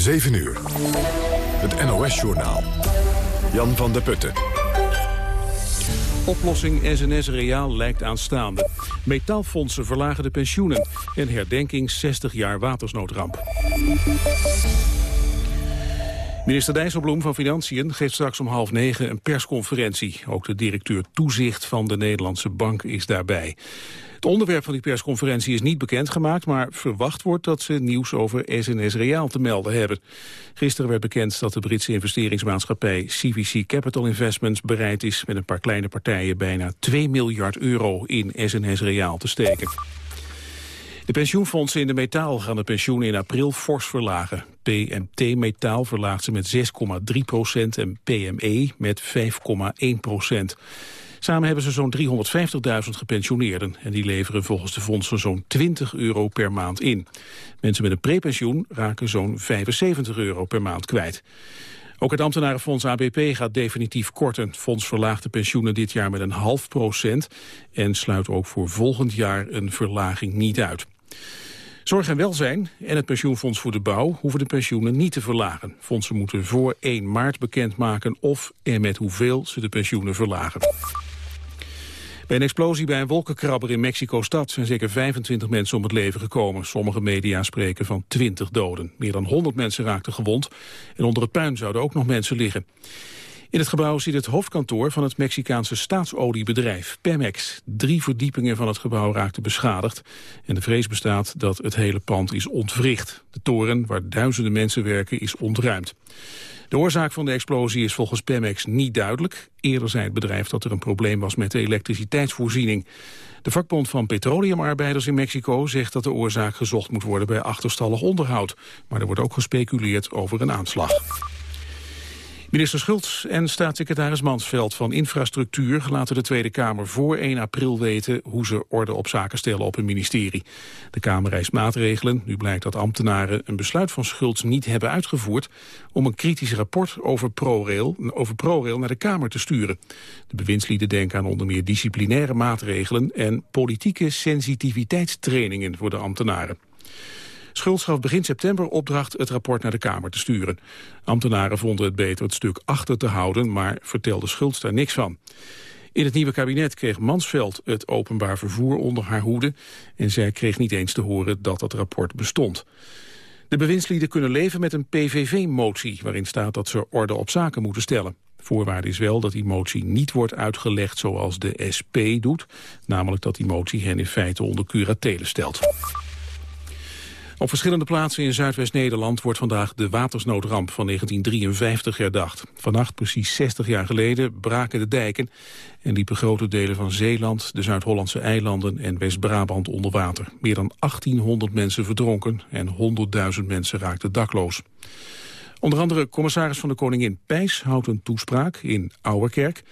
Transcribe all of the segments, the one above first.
7 uur. Het NOS-journaal. Jan van der Putten. Oplossing SNS Reaal lijkt aanstaande. Metaalfondsen verlagen de pensioenen. En herdenking 60 jaar watersnoodramp. Minister Dijsselbloem van Financiën geeft straks om half negen een persconferentie. Ook de directeur toezicht van de Nederlandse Bank is daarbij. Het onderwerp van die persconferentie is niet bekendgemaakt... maar verwacht wordt dat ze nieuws over SNS Reaal te melden hebben. Gisteren werd bekend dat de Britse investeringsmaatschappij... CVC Capital Investments bereid is met een paar kleine partijen... bijna 2 miljard euro in SNS Reaal te steken. De pensioenfondsen in de metaal gaan de pensioenen in april fors verlagen. PMT Metaal verlaagt ze met 6,3 procent en PME met 5,1 procent. Samen hebben ze zo'n 350.000 gepensioneerden en die leveren volgens de fondsen zo'n 20 euro per maand in. Mensen met een prepensioen raken zo'n 75 euro per maand kwijt. Ook het ambtenarenfonds ABP gaat definitief korten. Het fonds verlaagt de pensioenen dit jaar met een half procent... en sluit ook voor volgend jaar een verlaging niet uit. Zorg en welzijn en het pensioenfonds voor de bouw hoeven de pensioenen niet te verlagen. Fondsen moeten voor 1 maart bekendmaken of en met hoeveel ze de pensioenen verlagen. Bij een explosie bij een wolkenkrabber in Mexico-stad zijn zeker 25 mensen om het leven gekomen. Sommige media spreken van 20 doden. Meer dan 100 mensen raakten gewond en onder het puin zouden ook nog mensen liggen. In het gebouw zit het hoofdkantoor van het Mexicaanse staatsoliebedrijf Pemex. Drie verdiepingen van het gebouw raakten beschadigd en de vrees bestaat dat het hele pand is ontwricht. De toren, waar duizenden mensen werken, is ontruimd. De oorzaak van de explosie is volgens Pemex niet duidelijk. Eerder zei het bedrijf dat er een probleem was met de elektriciteitsvoorziening. De vakbond van petroleumarbeiders in Mexico zegt dat de oorzaak gezocht moet worden bij achterstallig onderhoud. Maar er wordt ook gespeculeerd over een aanslag. Minister Schultz en staatssecretaris Mansveld van Infrastructuur laten de Tweede Kamer voor 1 april weten hoe ze orde op zaken stellen op hun ministerie. De Kamer eist maatregelen. Nu blijkt dat ambtenaren een besluit van Schultz niet hebben uitgevoerd om een kritisch rapport over ProRail, over ProRail naar de Kamer te sturen. De bewindslieden denken aan onder meer disciplinaire maatregelen en politieke sensitiviteitstrainingen voor de ambtenaren. Schultz gaf begin september opdracht het rapport naar de Kamer te sturen. Ambtenaren vonden het beter het stuk achter te houden, maar vertelde Schultz daar niks van. In het nieuwe kabinet kreeg Mansveld het openbaar vervoer onder haar hoede... en zij kreeg niet eens te horen dat dat rapport bestond. De bewindslieden kunnen leven met een PVV-motie... waarin staat dat ze orde op zaken moeten stellen. Voorwaarde is wel dat die motie niet wordt uitgelegd zoals de SP doet... namelijk dat die motie hen in feite onder curatele stelt. Op verschillende plaatsen in Zuidwest-Nederland wordt vandaag de watersnoodramp van 1953 herdacht. Vannacht, precies 60 jaar geleden, braken de dijken en liepen grote delen van Zeeland, de Zuid-Hollandse eilanden en West-Brabant onder water. Meer dan 1800 mensen verdronken en 100.000 mensen raakten dakloos. Onder andere commissaris van de Koningin Pijs houdt een toespraak in Ouwerkerk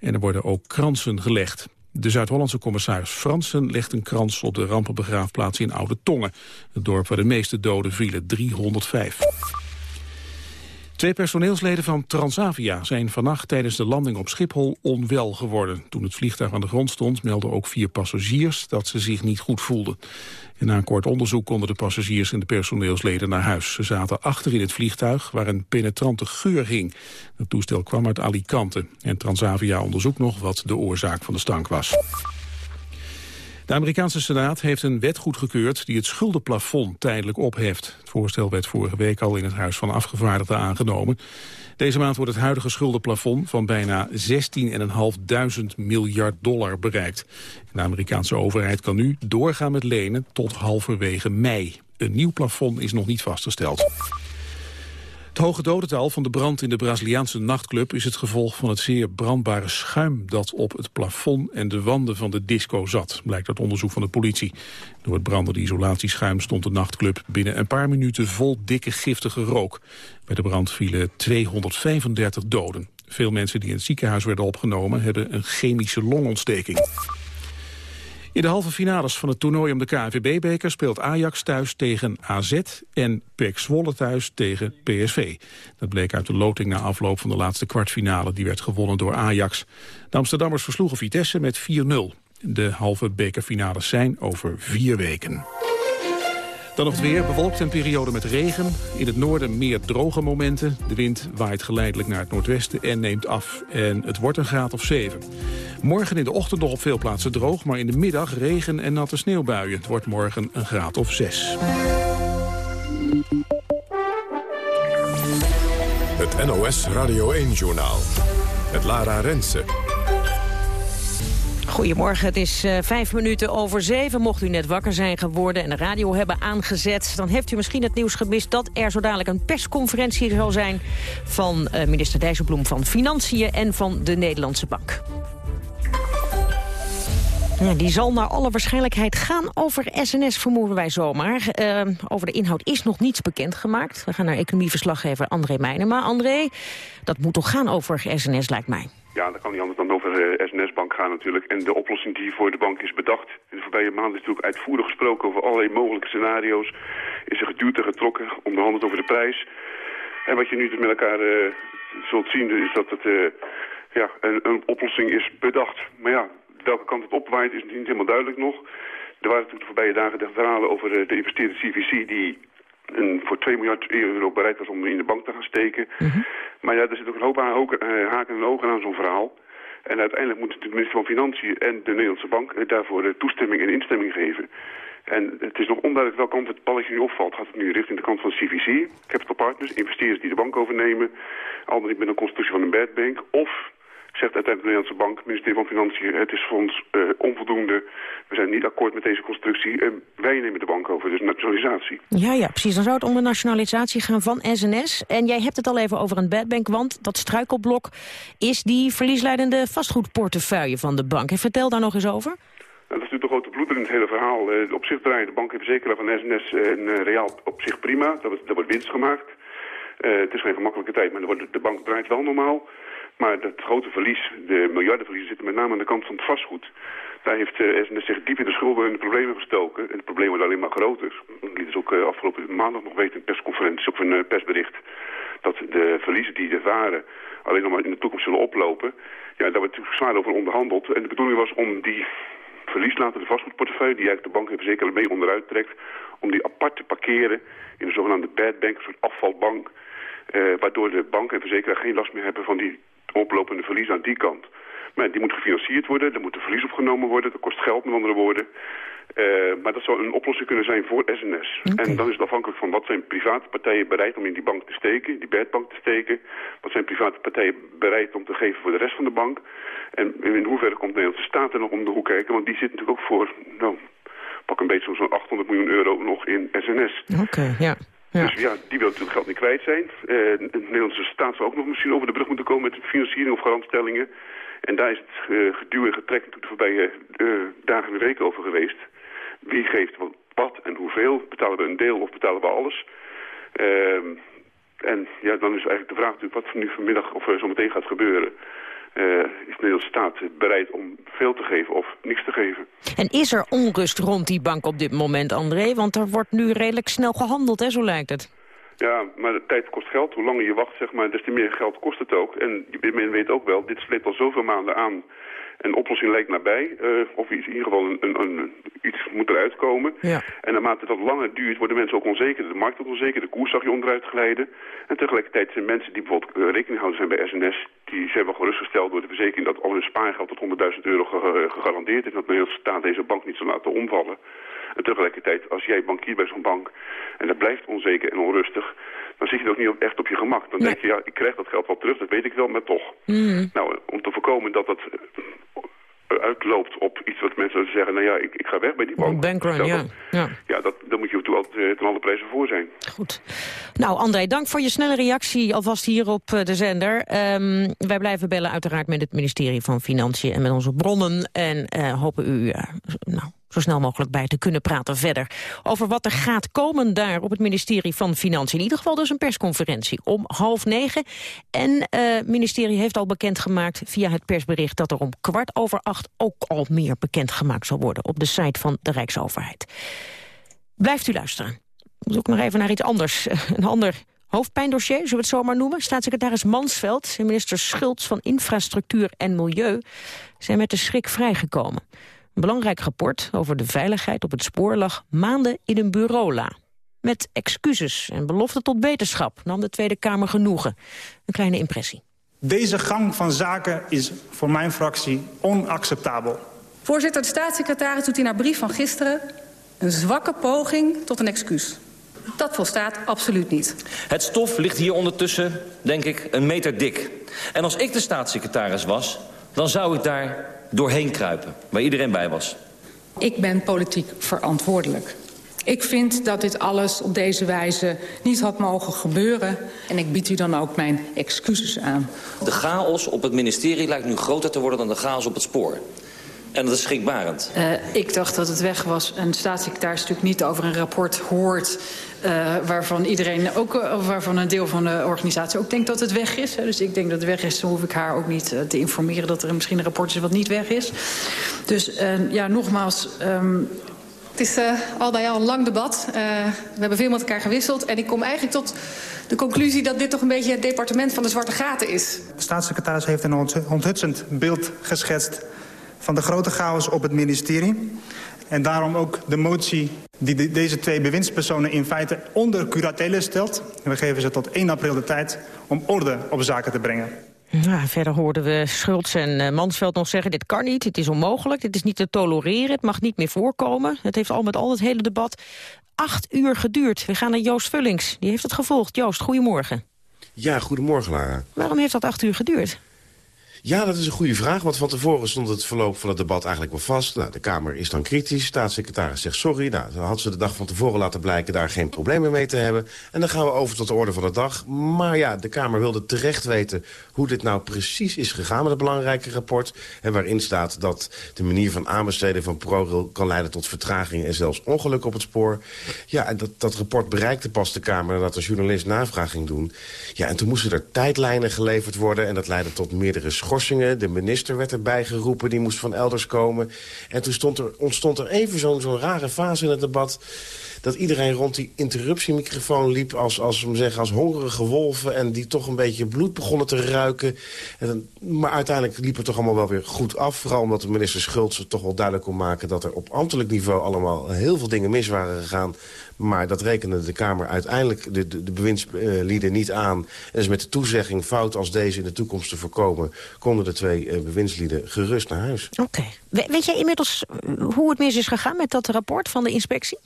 en er worden ook kransen gelegd. De Zuid-Hollandse commissaris Fransen legt een krans op de rampenbegraafplaats in Oude Tongen. Het dorp waar de meeste doden vielen, 305. Twee personeelsleden van Transavia zijn vannacht tijdens de landing op Schiphol onwel geworden. Toen het vliegtuig aan de grond stond melden ook vier passagiers dat ze zich niet goed voelden. En na een kort onderzoek konden de passagiers en de personeelsleden naar huis. Ze zaten achter in het vliegtuig waar een penetrante geur hing. Het toestel kwam uit Alicante en Transavia onderzoekt nog wat de oorzaak van de stank was. De Amerikaanse Senaat heeft een wet goedgekeurd die het schuldenplafond tijdelijk opheft. Het voorstel werd vorige week al in het Huis van Afgevaardigden aangenomen. Deze maand wordt het huidige schuldenplafond van bijna 16.500 miljard dollar bereikt. De Amerikaanse overheid kan nu doorgaan met lenen tot halverwege mei. Een nieuw plafond is nog niet vastgesteld. Het hoge dodental van de brand in de Braziliaanse nachtclub is het gevolg van het zeer brandbare schuim dat op het plafond en de wanden van de disco zat, blijkt uit onderzoek van de politie. Door het brandende isolatieschuim stond de nachtclub binnen een paar minuten vol dikke giftige rook. Bij de brand vielen 235 doden. Veel mensen die in het ziekenhuis werden opgenomen hebben een chemische longontsteking. In de halve finales van het toernooi om de KNVB-beker speelt Ajax thuis tegen AZ en PEC Zwolle thuis tegen PSV. Dat bleek uit de loting na afloop van de laatste kwartfinale. Die werd gewonnen door Ajax. De Amsterdammers versloegen Vitesse met 4-0. De halve bekerfinales zijn over vier weken. Dan nog het weer, bewolkt en periode met regen. In het noorden meer droge momenten. De wind waait geleidelijk naar het noordwesten en neemt af. En het wordt een graad of 7. Morgen in de ochtend nog op veel plaatsen droog... maar in de middag regen en natte sneeuwbuien. Het wordt morgen een graad of 6. Het NOS Radio 1-journaal. Het Lara Rensen. Goedemorgen, het is uh, vijf minuten over zeven. Mocht u net wakker zijn geworden en de radio hebben aangezet... dan heeft u misschien het nieuws gemist dat er zo dadelijk een persconferentie zal zijn... van uh, minister Dijsselbloem van Financiën en van de Nederlandse Bank. Die zal naar alle waarschijnlijkheid gaan over SNS, vermoeden wij zomaar. Uh, over de inhoud is nog niets bekendgemaakt. We gaan naar economieverslaggever André Meijnema. André, dat moet toch gaan over SNS, lijkt mij? Ja, dat kan niet anders dan over de SNS-bank gaan natuurlijk. En de oplossing die voor de bank is bedacht. In de voorbije maanden is natuurlijk uitvoerig gesproken over allerlei mogelijke scenario's. Is er geduwd en getrokken, onderhandeld over de prijs. En wat je nu dus met elkaar uh, zult zien is dat het ja, een, een oplossing is bedacht. Maar ja, welke kant het opwaait is niet helemaal duidelijk nog. Er waren natuurlijk de voorbije dagen de verhalen over de investeerder CVC... die een, voor 2 miljard euro bereid was om in de bank te gaan steken. Mhm. Maar ja, er zit ook een hoop aan, uh, haken en ogen aan zo'n verhaal. En uiteindelijk moet de minister van Financiën en de Nederlandse bank daarvoor de toestemming en instemming geven. En het is nog onduidelijk welke kant het balletje nu opvalt. Gaat het nu richting de kant van CVC, Capital Partners, investeerders die de bank overnemen, anderen met een constructie van een bad bank, of zegt uiteindelijk de Nederlandse Bank, ministerie van Financiën, het is voor ons uh, onvoldoende. We zijn niet akkoord met deze constructie en wij nemen de bank over, dus nationalisatie. Ja, ja, precies. Dan zou het om de nationalisatie gaan van SNS. En jij hebt het al even over een bad bank, want dat struikelblok is die verliesleidende vastgoedportefeuille van de bank. En vertel daar nog eens over. Nou, dat is natuurlijk de grote bloeder in het hele verhaal. Uh, op zich draaien de bank verzekeraar van SNS en uh, Reaal op zich prima. Dat wordt, wordt winst gemaakt. Het is geen gemakkelijke tijd, maar de bank draait wel normaal. Maar het grote verlies, de miljardenverliezen, zitten met name aan de kant van het vastgoed. Daar heeft SNS zich diep in de schulden en de problemen gestoken. En het probleem wordt alleen maar groter. Dat liet dus ook uh, afgelopen maandag nog weten in een persconferentie of een uh, persbericht. Dat de verliezen die er waren alleen nog maar in de toekomst zullen oplopen. Ja, daar wordt natuurlijk zwaar over onderhandeld. En de bedoeling was om die verlieslaten, de vastgoedportefeuille, die eigenlijk de bank even zeker mee onderuit trekt, om die apart te parkeren in een zogenaamde bad bank, een soort afvalbank. waardoor de bank en verzekeraar geen last meer hebben van die oplopende verlies aan die kant. Maar die moet gefinancierd worden, er moet een verlies opgenomen worden, dat kost geld met andere woorden. Uh, maar dat zou een oplossing kunnen zijn voor SNS. En dan is het afhankelijk van wat zijn private partijen bereid om in die bank te steken, die bedbank te steken. Wat zijn private partijen bereid om te geven voor de rest van de bank. En in hoeverre komt de Nederlandse staat er nog om de hoek kijken, want die zit natuurlijk ook voor, nou, pak een beetje zo'n 800 miljoen euro nog in SNS. Oké, ja. Dus ja, die wil het geld niet kwijt zijn. Uh, de Nederlandse staat zou ook nog misschien over de brug moeten komen met financiering of garantstellingen. En daar is het uh, geduw en getrek natuurlijk de voorbije uh, dagen en weken over geweest. Wie geeft wat en hoeveel? Betalen we een deel of betalen we alles? Ehm, en ja, dan is eigenlijk de vraag natuurlijk wat er nu vanmiddag of zo meteen gaat gebeuren. Uh, is de Nederlandse staat bereid om veel te geven of niks te geven. En is er onrust rond die bank op dit moment, André? Want er wordt nu redelijk snel gehandeld, hè, zo lijkt het. Ja, maar de tijd kost geld. Hoe langer je wacht, zeg maar, des te meer geld kost het ook. En men weet ook wel, dit sleept al zoveel maanden aan een oplossing lijkt nabij. Uh, of iets, in ieder geval een, een, een, iets moet eruit komen. Ja. En naarmate dat langer duurt, worden mensen ook onzeker. De markt wordt onzeker, de koers zag je onderuit glijden. En tegelijkertijd zijn mensen die bijvoorbeeld uh, rekening houden zijn bij SNS... die zijn wel gerustgesteld door de verzekering dat al hun spaargeld tot 100.000 euro gegarandeerd is. En dat de staat deze bank niet zal laten omvallen. En tegelijkertijd, als jij bankier bij zo'n bank en dat blijft onzeker en onrustig dan zit je ook niet echt op je gemak. Dan denk je, ja, ik krijg dat geld wel terug, dat weet ik wel, maar toch. Mm. Nou, om te voorkomen dat dat uitloopt op iets wat mensen zeggen... nou ja, ik, ik ga weg bij die bank. Bankrun, ja. ja. Ja, dat, daar moet je natuurlijk altijd ten alle prijzen voor zijn. Goed. Nou, André, dank voor je snelle reactie alvast hier op eh, de zender. Um, wij blijven bellen uiteraard met het ministerie van Financiën... en met onze bronnen en uh, hopen u uh, nou, zo snel mogelijk bij te kunnen praten verder. Over wat er gaat komen daar op het ministerie van Financiën. In ieder geval dus een persconferentie om half negen. En het uh, ministerie heeft al bekendgemaakt via het persbericht... dat er om kwart over acht ook al meer bekendgemaakt zal worden... op de site van de Rijksoverheid. Blijft u luisteren. Moet ook nog even naar iets anders. Een ander hoofdpijndossier, zullen we het zo maar noemen. Staatssecretaris Mansveld en minister Schultz van Infrastructuur en Milieu... zijn met de schrik vrijgekomen. Een belangrijk rapport over de veiligheid op het spoor lag maanden in een bureau la. met excuses en belofte tot beterschap nam de Tweede Kamer genoegen. Een kleine impressie. Deze gang van zaken is voor mijn fractie onacceptabel. Voorzitter, de staatssecretaris doet in haar brief van gisteren... een zwakke poging tot een excuus. Dat volstaat absoluut niet. Het stof ligt hier ondertussen, denk ik, een meter dik. En als ik de staatssecretaris was, dan zou ik daar doorheen kruipen, waar iedereen bij was. Ik ben politiek verantwoordelijk. Ik vind dat dit alles op deze wijze niet had mogen gebeuren. En ik bied u dan ook mijn excuses aan. De chaos op het ministerie lijkt nu groter te worden dan de chaos op het spoor. En dat is schrikbarend. Uh, ik dacht dat het weg was. Een staatssecretaris natuurlijk niet over een rapport hoort... Uh, waarvan iedereen, ook uh, waarvan een deel van de organisatie ook denkt dat het weg is. Dus ik denk dat het weg is, dan hoef ik haar ook niet uh, te informeren... dat er misschien een rapport is wat niet weg is. Dus ja, nogmaals... Um, het is al bij al een lang debat. we hebben veel met elkaar gewisseld. En ik kom eigenlijk tot de conclusie dat dit toch een beetje het departement van de zwarte gaten is. De staatssecretaris heeft een onthutsend beeld geschetst van de grote chaos op het ministerie. En daarom ook de motie die de, deze twee bewindspersonen in feite onder curatele stelt. En we geven ze tot 1 april de tijd om orde op zaken te brengen. Ja, verder hoorden we Schultz en uh, Mansveld nog zeggen... dit kan niet, het is onmogelijk, dit is niet te tolereren... het mag niet meer voorkomen. Het heeft al met al het hele debat acht uur geduurd. We gaan naar Joost Vullings, die heeft het gevolgd. Joost, goedemorgen. Ja, goedemorgen, Lara. Waarom heeft dat acht uur geduurd? Ja, dat is een goede vraag, want van tevoren stond het verloop van het debat eigenlijk wel vast. Nou, de Kamer is dan kritisch, staatssecretaris zegt sorry. Nou, dan had ze de dag van tevoren laten blijken daar geen problemen mee te hebben. En dan gaan we over tot de orde van de dag. Maar ja, de Kamer wilde terecht weten hoe dit nou precies is gegaan met het belangrijke rapport. En waarin staat dat de manier van aanbesteden van ProRail kan leiden tot vertraging en zelfs ongeluk op het spoor. Ja, en dat, dat rapport bereikte pas de Kamer nadat de journalist navraag ging doen. Ja, en toen moesten er tijdlijnen geleverd worden en dat leidde tot meerdere De minister werd erbij geroepen, die moest van elders komen. En toen stond er, ontstond er even zo'n zo'n rare fase in het debat dat iedereen rond die interruptiemicrofoon liep als, als, zeggen, als hongerige wolven... en die toch een beetje bloed begonnen te ruiken. En, maar uiteindelijk liep het toch allemaal wel weer goed af. Vooral omdat de minister Schultz toch wel duidelijk kon maken... dat er op ambtelijk niveau allemaal heel veel dingen mis waren gegaan. Maar dat rekende de Kamer uiteindelijk de, de, de bewindslieden niet aan. En dus met de toezegging fout als deze in de toekomst te voorkomen... konden de twee uh, bewindslieden gerust naar huis. Oké. Weet jij inmiddels hoe het mis is gegaan met dat rapport van de inspectie?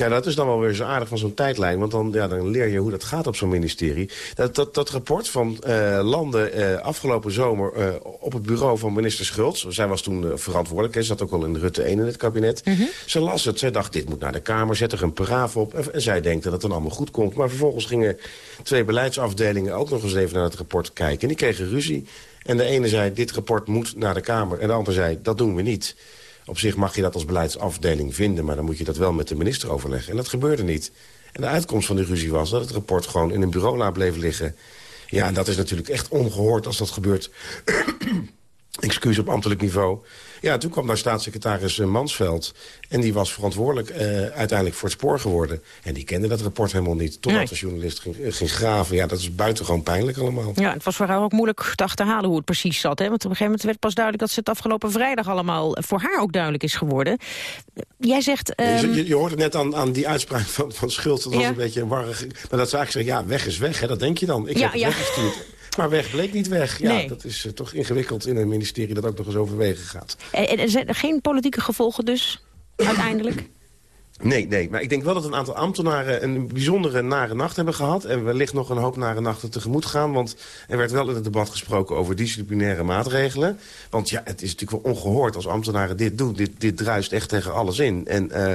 Ja, dat is dan wel weer zo aardig van zo'n tijdlijn. Want dan, ja, dan leer je hoe dat gaat op zo'n ministerie. Dat, dat, dat rapport van uh, landen uh, afgelopen zomer uh, op het bureau van minister Schultz... zij was toen verantwoordelijk, ze zat ook al in Rutte 1 in het kabinet. Mm -hmm. Ze las het, zij dacht dit moet naar de Kamer, zet er een paraaf op... En, en, zij denkt dat het dan allemaal goed komt. Maar vervolgens gingen twee beleidsafdelingen ook nog eens even naar het rapport kijken. En die kregen ruzie. En de ene zei, dit rapport moet naar de Kamer. En de ander zei, dat doen we niet. Op zich mag je dat als beleidsafdeling vinden... maar dan moet je dat wel met de minister overleggen. En dat gebeurde niet. En de uitkomst van die ruzie was dat het rapport gewoon in een bureau bleef liggen. Ja, en dat is natuurlijk echt ongehoord als dat gebeurt. Excuus op ambtelijk niveau. Ja, toen kwam daar staatssecretaris eh, Mansveld. En die was verantwoordelijk uh, uiteindelijk voor het spoor geworden. En die kende dat rapport helemaal niet. Totdat nee. de journalist ging, uh, ging, graven. Ja, dat is buitengewoon pijnlijk allemaal. Ja, het was voor haar ook moeilijk te achterhalen hoe het precies zat. Hè? Want op een gegeven moment werd pas duidelijk... dat ze het afgelopen vrijdag allemaal voor haar ook duidelijk is geworden. Jij zegt... Um... Je, je, je, hoorde net aan, aan die uitspraak van, van Schultz. Dat was ja. een beetje warrig. Maar dat ze eigenlijk zeggen, ja, weg is weg. Hè? Dat denk je dan. Ik heb ja, het weggestuurd. Maar weg bleek niet weg. Ja, nee. dat is uh, toch ingewikkeld in een ministerie dat ook nog eens overwegen gaat. En, en zijn er geen politieke gevolgen dus, uiteindelijk? Nee, nee, maar ik denk wel dat een aantal ambtenaren een bijzondere nare nacht hebben gehad. En wellicht nog een hoop nare nachten tegemoet gaan. Want er werd wel in het debat gesproken over disciplinaire maatregelen. Want ja, het is natuurlijk wel ongehoord als ambtenaren dit doen. Dit, dit druist echt tegen alles in. En... Uh,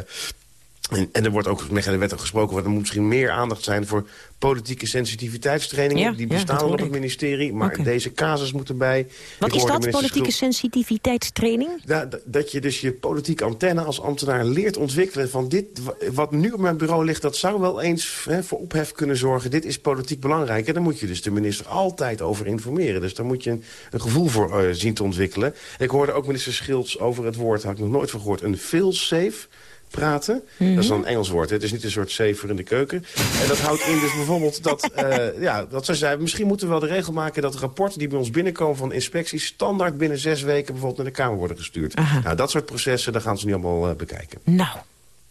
en, en, er wordt ook met de wet ook gesproken... er moet misschien meer aandacht zijn voor politieke sensitiviteitstrainingen. Ja, die bestaan ja, op het ministerie, maar okay. deze casus moet erbij. Wat is dat, politieke sensitiviteitstraining? Da, dat je dus je politieke antenne als ambtenaar leert ontwikkelen... van dit, wat nu op mijn bureau ligt, dat zou wel eens hè, voor ophef kunnen zorgen. Dit is politiek belangrijk. En daar moet je dus de minister altijd over informeren. Dus daar moet je een, een gevoel voor uh, zien te ontwikkelen. Ik hoorde ook minister Schilds over het woord, had ik nog nooit van gehoord... een fail-safe praten. Mm -hmm. Dat is dan een Engels woord. Hè? Het is niet een soort zever in de keuken. En dat houdt in dus bijvoorbeeld dat, uh, ja, dat ze zei... misschien moeten we wel de regel maken dat rapporten die bij ons binnenkomen van inspecties... standaard binnen zes weken bijvoorbeeld naar de Kamer worden gestuurd. Aha. Nou, dat soort processen, daar gaan ze nu allemaal uh, bekijken. Nou,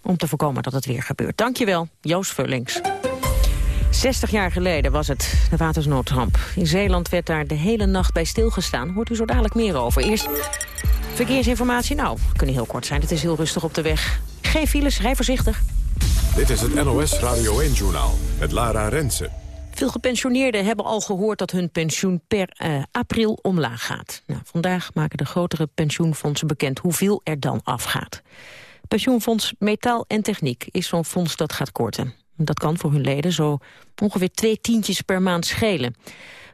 om te voorkomen dat het weer gebeurt. Dankjewel, Joost Vullings. 60 jaar geleden was het de watersnoodramp. In Zeeland werd daar de hele nacht bij stilgestaan. Hoort u zo dadelijk meer over. Eerst verkeersinformatie. Nou, kunnen heel kort zijn. Het is heel rustig op de weg. Geen files, rij voorzichtig. Dit is het NOS Radio 1-journaal met Lara Rensen. Veel gepensioneerden hebben al gehoord dat hun pensioen per uh, april omlaag gaat. Nou, vandaag maken de grotere pensioenfondsen bekend hoeveel er dan afgaat. Pensioenfonds Metaal en Techniek is zo'n fonds dat gaat korten. Dat kan voor hun leden zo ongeveer twee tientjes per maand schelen.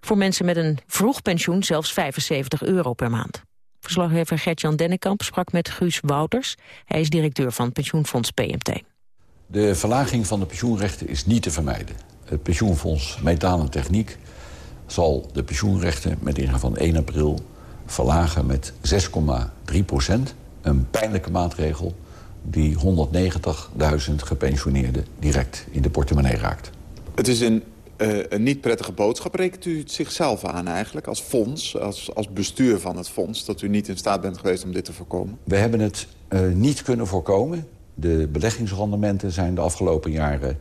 Voor mensen met een vroeg pensioen zelfs 75 euro per maand. Verslaggever Gert-Jan Dennekamp sprak met Guus Wouters. Hij is directeur van pensioenfonds PMT. De verlaging van de pensioenrechten is niet te vermijden. Het pensioenfonds Metaal en Techniek zal de pensioenrechten met ingang van 1 april verlagen met 6,3 procent. Een pijnlijke maatregel die 190.000 gepensioneerden direct in de portemonnee raakt. Het is een, uh, een niet prettige boodschap. Rekent u het zichzelf aan eigenlijk als fonds, als, als bestuur van het fonds... dat u niet in staat bent geweest om dit te voorkomen? We hebben het uh, niet kunnen voorkomen. De beleggingsrendementen zijn de afgelopen jaren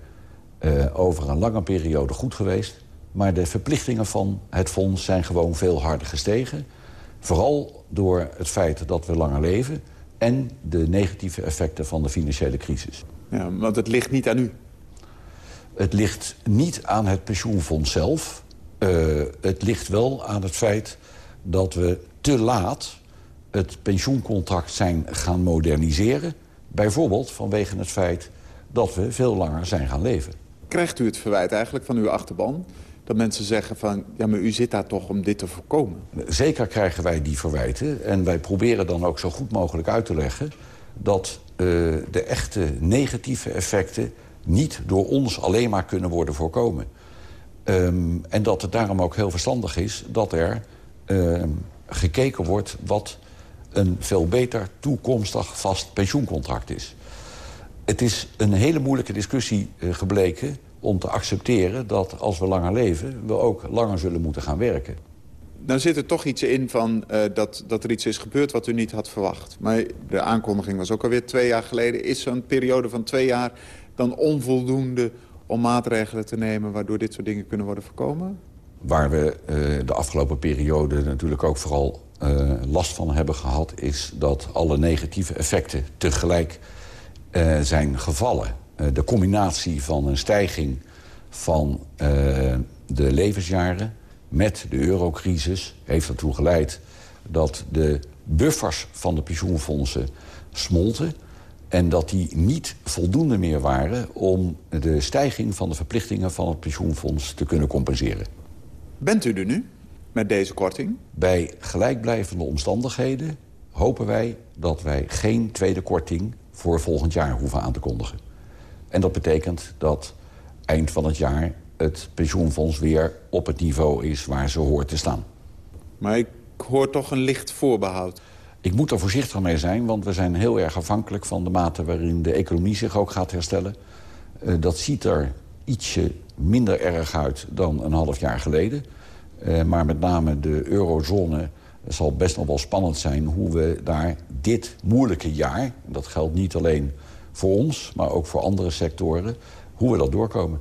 uh, over een lange periode goed geweest. Maar de verplichtingen van het fonds zijn gewoon veel harder gestegen. Vooral door het feit dat we langer leven en de negatieve effecten van de financiële crisis. Ja, want het ligt niet aan u? Het ligt niet aan het pensioenfonds zelf. Uh, het ligt wel aan het feit dat we te laat het pensioencontract zijn gaan moderniseren. Bijvoorbeeld vanwege het feit dat we veel langer zijn gaan leven. Krijgt u het verwijt eigenlijk van uw achterban dat mensen zeggen van... ja, maar u zit daar toch om dit te voorkomen? Zeker krijgen wij die verwijten. En wij proberen dan ook zo goed mogelijk uit te leggen... dat uh, de echte negatieve effecten niet door ons alleen maar kunnen worden voorkomen. Um, en dat het daarom ook heel verstandig is dat er uh, gekeken wordt... wat een veel beter toekomstig vast pensioencontract is. Het is een hele moeilijke discussie uh, gebleken om te accepteren dat als we langer leven... we ook langer zullen moeten gaan werken. Nou zit er toch iets in van uh, dat, dat er iets is gebeurd wat u niet had verwacht. Maar de aankondiging was ook alweer twee jaar geleden. Is zo'n periode van twee jaar dan onvoldoende om maatregelen te nemen... waardoor dit soort dingen kunnen worden voorkomen? Waar we uh, de afgelopen periode natuurlijk ook vooral uh, last van hebben gehad... is dat alle negatieve effecten tegelijk zijn gevallen. De combinatie van een stijging van de levensjaren met de eurocrisis heeft ertoe geleid dat de buffers van de pensioenfondsen smolten en dat die niet voldoende meer waren om de stijging van de verplichtingen van het pensioenfonds te kunnen compenseren. Bent u er nu met deze korting? Bij gelijkblijvende omstandigheden hopen wij dat wij geen tweede korting voor volgend jaar hoeven aan te kondigen. En dat betekent dat eind van het jaar het pensioenfonds weer op het niveau is waar ze hoort te staan. Maar ik hoor toch een licht voorbehoud. Ik moet er voorzichtig mee zijn, want we zijn heel erg afhankelijk van de mate waarin de economie zich ook gaat herstellen. Uh, dat ziet er ietsje minder erg uit dan een half jaar geleden. Uh, maar met name de eurozone zal best nog wel spannend zijn hoe we daar dit moeilijke jaar... en dat geldt niet alleen voor ons, maar ook voor andere sectoren, hoe we dat doorkomen.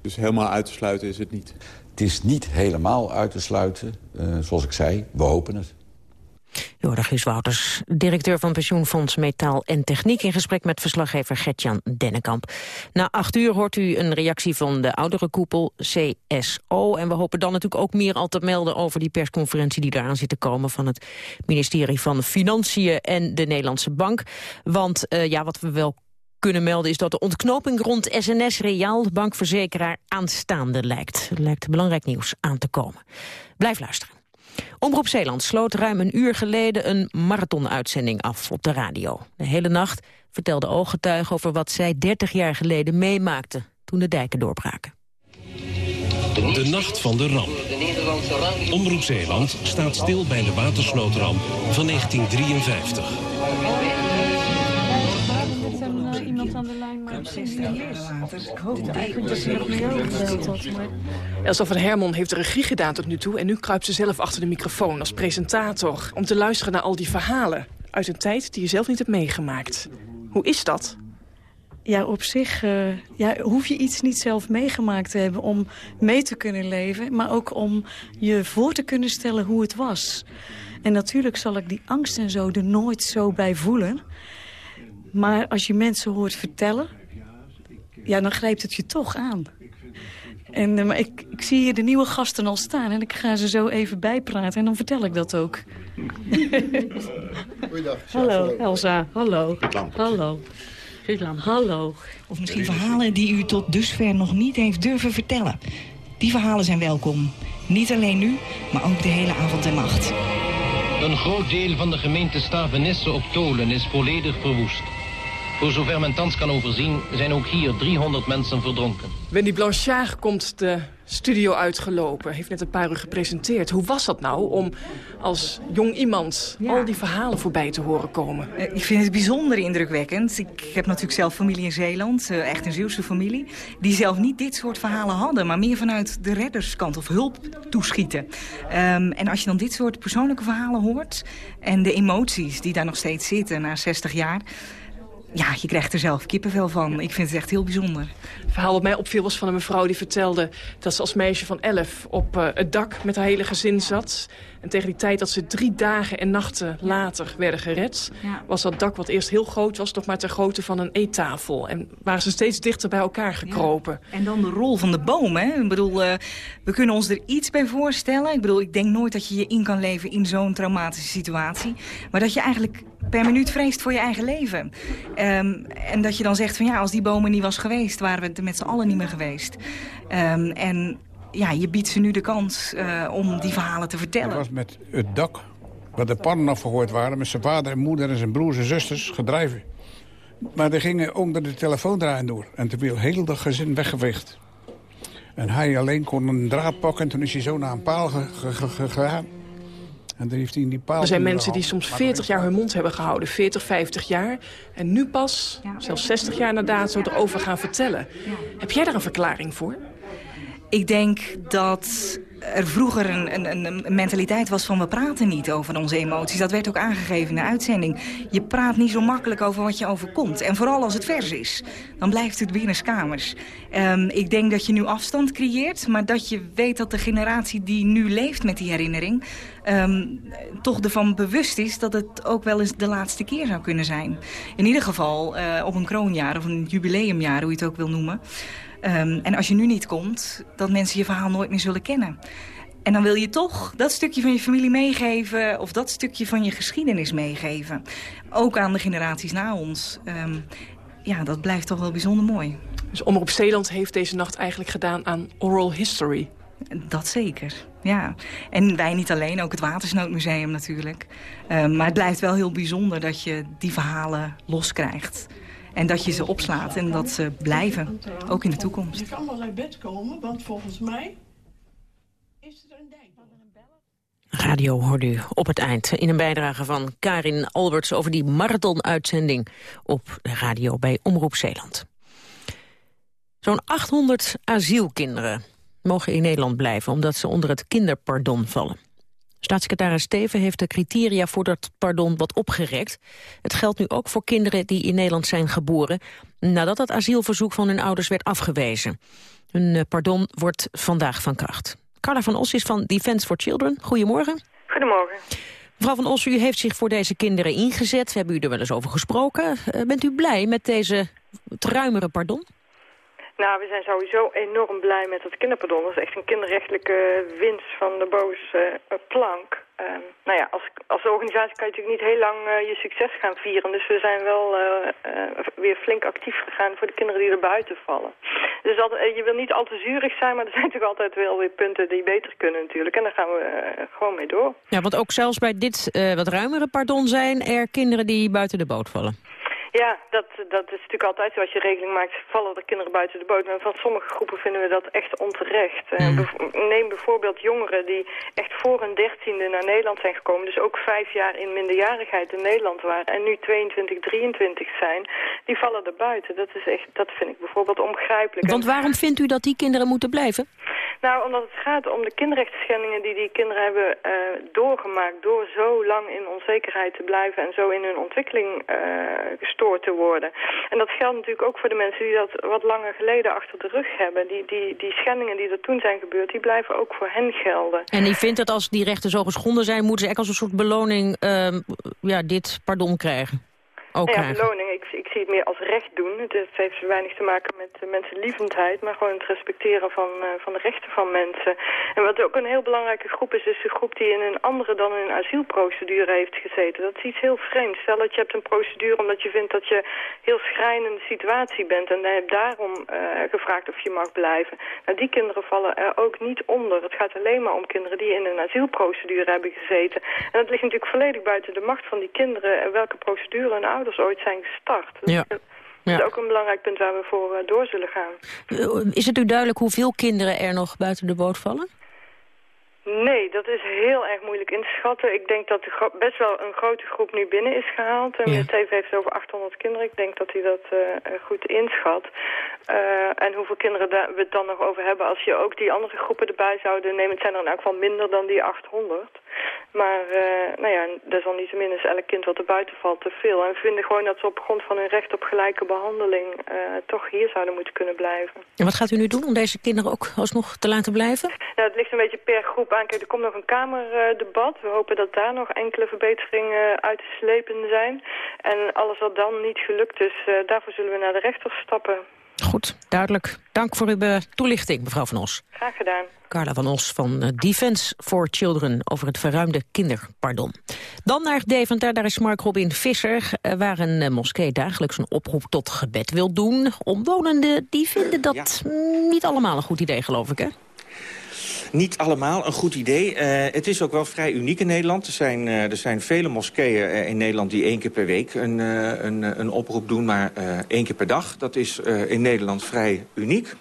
Dus helemaal uit te sluiten is het niet? Het is niet helemaal uit te sluiten. Uh, zoals ik zei, we hopen het. Jorda Guus Wouters, directeur van pensioenfonds Metaal en Techniek... in gesprek met verslaggever Gertjan Dennekamp. Na acht uur hoort u een reactie van de oudere koepel CSO. En we hopen dan natuurlijk ook meer al te melden... over die persconferentie die eraan zit te komen... van het ministerie van Financiën en de Nederlandse Bank. Want uh, ja, wat we wel kunnen melden is dat de ontknoping rond SNS Reaal, bankverzekeraar, aanstaande lijkt. Lijkt belangrijk nieuws aan te komen. Blijf luisteren. Omroep Zeeland sloot ruim een uur geleden een marathonuitzending af op de radio. De hele nacht vertelde ooggetuigen over wat zij 30 jaar geleden meemaakten toen de dijken doorbraken. De nacht van de ramp. Omroep Zeeland staat stil bij de watersnoodramp van 1953. Iemand aan de lijn, maar ik hoop eigenlijk dat ze nog meer gebeld had. Maar... Elsa van Hermon heeft de regie gedaan tot nu toe... en nu kruipt ze zelf achter de microfoon als presentator... om te luisteren naar al die verhalen uit een tijd die je zelf niet hebt meegemaakt. Hoe is dat? ja, op zich uh, ja, hoef je iets niet zelf meegemaakt te hebben om mee te kunnen leven. Maar ook om je voor te kunnen stellen hoe het was. En natuurlijk zal ik die angst en zo er nooit zo bij voelen. Maar als je mensen hoort vertellen, ja, dan grijpt het je toch aan. En, uh, maar ik, ik zie hier de nieuwe gasten al staan en ik ga ze zo even bijpraten en dan vertel ik dat ook. Goeiedag. Hallo, Elsa. Hallo. Hallo. Hallo. Of misschien verhalen die u tot dusver nog niet heeft durven vertellen. Die verhalen zijn welkom. Niet alleen nu, maar ook de hele avond en nacht. Een groot deel van de gemeente Stavenisse op Tolen is volledig verwoest. Voor zover men thans kan overzien zijn ook hier 300 mensen verdronken. Wendy Blanchard komt de studio uitgelopen. Heeft net een paar uur gepresenteerd. Hoe was dat nou om als jong iemand al die verhalen voorbij te horen komen? Uh, ik vind het bijzonder indrukwekkend. Ik heb natuurlijk zelf familie in Zeeland, uh, echt een Zeeuwse familie... die zelf niet dit soort verhalen hadden... maar meer vanuit de redderskant of hulp toeschieten. Um, en als je dan dit soort persoonlijke verhalen hoort... en de emoties die daar nog steeds zitten na 60 jaar ja, je krijgt er zelf kippenvel van. Ik vind het echt heel bijzonder. Het verhaal wat mij opviel was van een mevrouw die vertelde... dat ze als meisje van elf op uh, het dak met haar hele gezin zat. En tegen die tijd dat ze drie dagen en nachten later werden gered... Ja. was dat dak wat eerst heel groot was, toch maar ter grootte van een eettafel. En waren ze steeds dichter bij elkaar gekropen. Ja. En dan de rol van de boom, hè? Ik bedoel, uh, we kunnen ons er iets bij voorstellen. Ik bedoel, ik denk nooit dat je je in kan leven in zo'n traumatische situatie. Maar dat je eigenlijk per minuut vreest voor je eigen leven. Um, en dat je dan zegt van ja, als die boom er niet was geweest... waren we er met z'n allen niet meer geweest. Um, en ja, je biedt ze nu de kans uh, om die verhalen te vertellen. Het was met het dak, waar de pannen nog vergooid waren... met zijn vader en moeder en zijn broers en zusters gedrijven. Maar die gingen onder de telefoon draaien door. En toen viel heel dat gezin weggeveegd. En hij alleen kon een draad pakken en toen is hij zo naar een paal gegaan. En dan heeft hij in die paal er zijn mensen die soms 40 jaar hun mond hebben gehouden. 40, 50 jaar. En nu pas, zelfs 60 jaar na dato, erover gaan vertellen. Heb jij daar een verklaring voor? Ik denk dat er vroeger een, een, een, mentaliteit was van we praten niet over onze emoties. Dat werd ook aangegeven in de uitzending. Je praat niet zo makkelijk over wat je overkomt. En vooral als het vers is. Dan blijft het binnenskamers. Um, ik denk dat je nu afstand creëert. Maar dat je weet dat de generatie die nu leeft met die herinnering... Um, toch ervan bewust is dat het ook wel eens de laatste keer zou kunnen zijn. In ieder geval uh, op een kroonjaar of een jubileumjaar, hoe je het ook wil noemen... Um, en als je nu niet komt, dat mensen je verhaal nooit meer zullen kennen. En dan wil je toch dat stukje van je familie meegeven... of dat stukje van je geschiedenis meegeven. Ook aan de generaties na ons. Um, ja, dat blijft toch wel bijzonder mooi. Dus Omroep Zeeland heeft deze nacht eigenlijk gedaan aan oral history. Dat zeker, ja. En wij niet alleen, ook het Watersnoodmuseum natuurlijk. Um, maar het blijft wel heel bijzonder dat je die verhalen loskrijgt. En dat je ze opslaat en dat ze blijven, ook in de toekomst. Je kan wel uit bed komen, want volgens mij is er een dijk. Radio hoorde u op het eind in een bijdrage van Karin Alberts... over die marathon-uitzending op de radio bij Omroep Zeeland. Zo'n 800 asielkinderen mogen in Nederland blijven... omdat ze onder het kinderpardon vallen. Staatssecretaris Steven heeft de criteria voor dat pardon wat opgerekt. Het geldt nu ook voor kinderen die in Nederland zijn geboren... nadat het asielverzoek van hun ouders werd afgewezen. Hun pardon wordt vandaag van kracht. Carla van Os is van Defence for Children. Goedemorgen. Goedemorgen. Mevrouw van Os, u heeft zich voor deze kinderen ingezet. We hebben u er wel eens over gesproken. Uh, bent u blij met deze ruimere pardon? Nou, we zijn sowieso enorm blij met het kinderpardon. Dat is echt een kinderrechtelijke winst van de boze uh, plank. Uh, nou ja, als, als organisatie kan je natuurlijk niet heel lang uh, je succes gaan vieren. Dus we zijn wel uh, weer flink actief gegaan voor de kinderen die er buiten vallen. Dus dat, je wil niet al te zurig zijn, maar er zijn natuurlijk altijd wel weer punten die beter kunnen natuurlijk. En daar gaan we gewoon mee door. Ja, want ook zelfs bij dit wat ruimere pardon zijn er kinderen die buiten de boot vallen. Ja, dat, dat is natuurlijk altijd zo. Als je regeling maakt, vallen er kinderen buiten de boot. Maar van sommige groepen vinden we dat echt onterecht. Mm. neem bijvoorbeeld jongeren die echt voor hun dertiende naar Nederland zijn gekomen. Dus ook vijf jaar in minderjarigheid in Nederland waren. En nu 22, 23 zijn. Die vallen er buiten. Dat, is echt, dat vind ik bijvoorbeeld onbegrijpelijk. Want waarom vindt u dat die kinderen moeten blijven? Nou, omdat het gaat om de kinderrechtenschendingen die die kinderen hebben uh, doorgemaakt... door zo lang in onzekerheid te blijven en zo in hun ontwikkeling uh, te worden. En dat geldt natuurlijk ook voor de mensen die dat wat langer geleden achter de rug hebben. Die, die, die schendingen die er toen zijn gebeurd, die blijven ook voor hen gelden. En die vindt dat als die rechten zo geschonden zijn... moeten ze echt als een soort beloning uh, ja, dit pardon krijgen? Ook ja, beloning. Ik, ik zie het meer als recht doen. Het heeft weinig te maken met uh, mensenlievendheid, maar gewoon het respecteren van, uh, van de rechten van mensen. En wat ook een heel belangrijke groep is, is de groep die in een andere dan een asielprocedure heeft gezeten. Dat is iets heel vreemds. Stel dat je hebt een procedure omdat je vindt dat je heel schrijnende situatie bent en je hebt daarom uh, gevraagd of je mag blijven. Nou, die kinderen vallen er ook niet onder. Het gaat alleen maar om kinderen die in een asielprocedure hebben gezeten. En dat ligt natuurlijk volledig buiten de macht van die kinderen en welke procedure een ouder ooit zijn gestart. Ja. Dat is ook een belangrijk punt waar we voor uh, door zullen gaan. Is het u duidelijk hoeveel kinderen er nog buiten de boot vallen? Nee, dat is heel erg moeilijk in te schatten. Ik denk dat er best wel een grote groep nu binnen is gehaald. En ja. TV heeft het over 800 kinderen. Ik denk dat hij dat uh, goed inschat. Uh, en hoeveel kinderen we het dan nog over hebben als je ook die andere groepen erbij zouden nemen. Het zijn er in elk geval minder dan die 800. Maar uh, nou ja, desalniettemin is elk kind wat er buiten valt te veel. En we vinden gewoon dat ze op grond van hun recht op gelijke behandeling toch hier zouden moeten kunnen blijven. En wat gaat u nu doen om deze kinderen ook alsnog te laten blijven? Het ligt een beetje per groep aan. Kijk, er komt nog een kamerdebat. We hopen dat daar nog enkele verbeteringen uit te slepen zijn. En alles wat dan niet gelukt is, uh, daarvoor zullen we naar de rechter stappen. Goed, duidelijk. Dank voor uw toelichting, mevrouw Van Os. Graag gedaan. Carla van Os van Defense for Children over het verruimde kinderpardon. Dan naar Deventer, daar is Mark Robin Visser... waar een moskee dagelijks een oproep tot gebed wil doen. Omwonenden die vinden dat ja. niet allemaal een goed idee, geloof ik, hè? Niet allemaal een goed idee. Uh, het is ook wel vrij uniek in Nederland. Er zijn, uh, er zijn vele moskeeën uh, in Nederland die één keer per week een, een, een oproep doen, maar één keer per dag. Dat is in Nederland vrij uniek.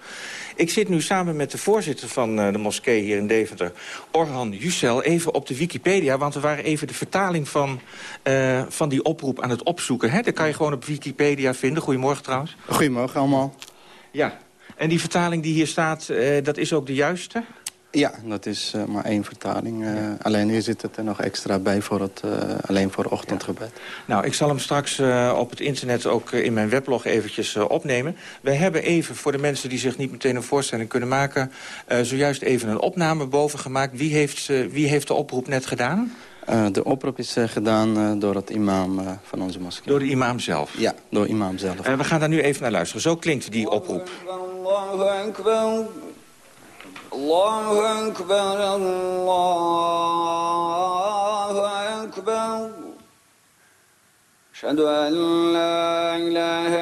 Ik zit nu samen met de voorzitter van de moskee hier in Deventer, Orhan Yücel, even op de Wikipedia. Want we waren even de vertaling van, uh, van die oproep aan het opzoeken. Hè? Dat kan je gewoon op Wikipedia vinden. Goedemorgen trouwens. Goedemorgen allemaal. Ja, en die vertaling die hier staat, uh, dat is ook de juiste? Ja, dat is uh, maar één vertaling. Uh, ja. Alleen hier zit het er nog extra bij voor het, uh, alleen voor ochtendgebed. Ja. Nou, ik zal hem straks op het internet ook in mijn weblog eventjes opnemen. Wij hebben even, voor de mensen die zich niet meteen een voorstelling kunnen maken... zojuist even een opname boven gemaakt. Wie heeft, wie heeft de oproep net gedaan? de oproep is gedaan door het imam van onze moskee. Door de imam zelf? Ja, door imam zelf. we gaan daar nu even naar luisteren. Zo klinkt die oproep. Allahu Akbar Allahu Akbar la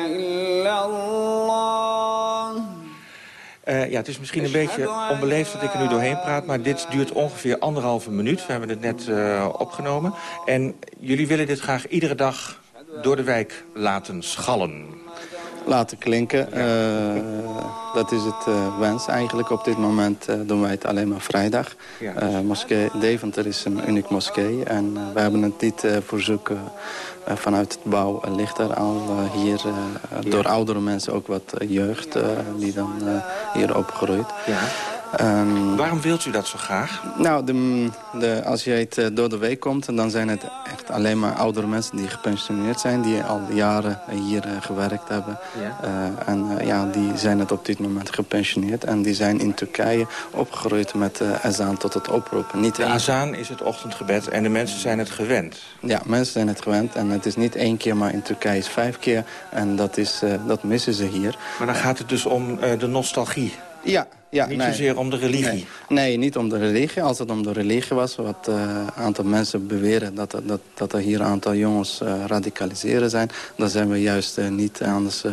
illallah. Eh, ja, het is misschien een beetje onbeleefd dat ik er nu doorheen praat... maar dit duurt ongeveer anderhalve minuut. We hebben het net eh, opgenomen. En jullie willen dit graag iedere dag door de wijk laten schallen. Laten klinken. Uh, dat is het uh, wens eigenlijk. Op dit moment uh, doen wij het alleen maar vrijdag. Ja. moskee Deventer is een uniek moskee. En we hebben het niet verzoek vanuit het bouw ligt er al hier. Door oudere mensen ook wat jeugd die dan hier opgroeit. Ja. Um, Waarom wilt u dat zo graag? Nou, de, de, als je het uh, door de week komt... dan zijn het echt alleen maar oudere mensen die gepensioneerd zijn... die al jaren hier uh, gewerkt hebben. Ja. Uh, en ja, die zijn het op dit moment gepensioneerd. En die zijn in Turkije opgegroeid met de azaan tot het oproepen. Niet de één... azaan is het ochtendgebed en de mensen zijn het gewend. Ja, mensen zijn het gewend. En het is niet één keer, maar in Turkije is vijf keer. En dat, is, dat missen ze hier. Maar dan gaat het dus om de nostalgie. Ja, ja, niet nee. zozeer om de religie? Nee. nee. niet om de religie. Als het om de religie was, wat een uh, aantal mensen beweren... dat, dat, dat er hier een aantal jongens uh, radicaliseren zijn... dan zijn we juist uh, niet anders.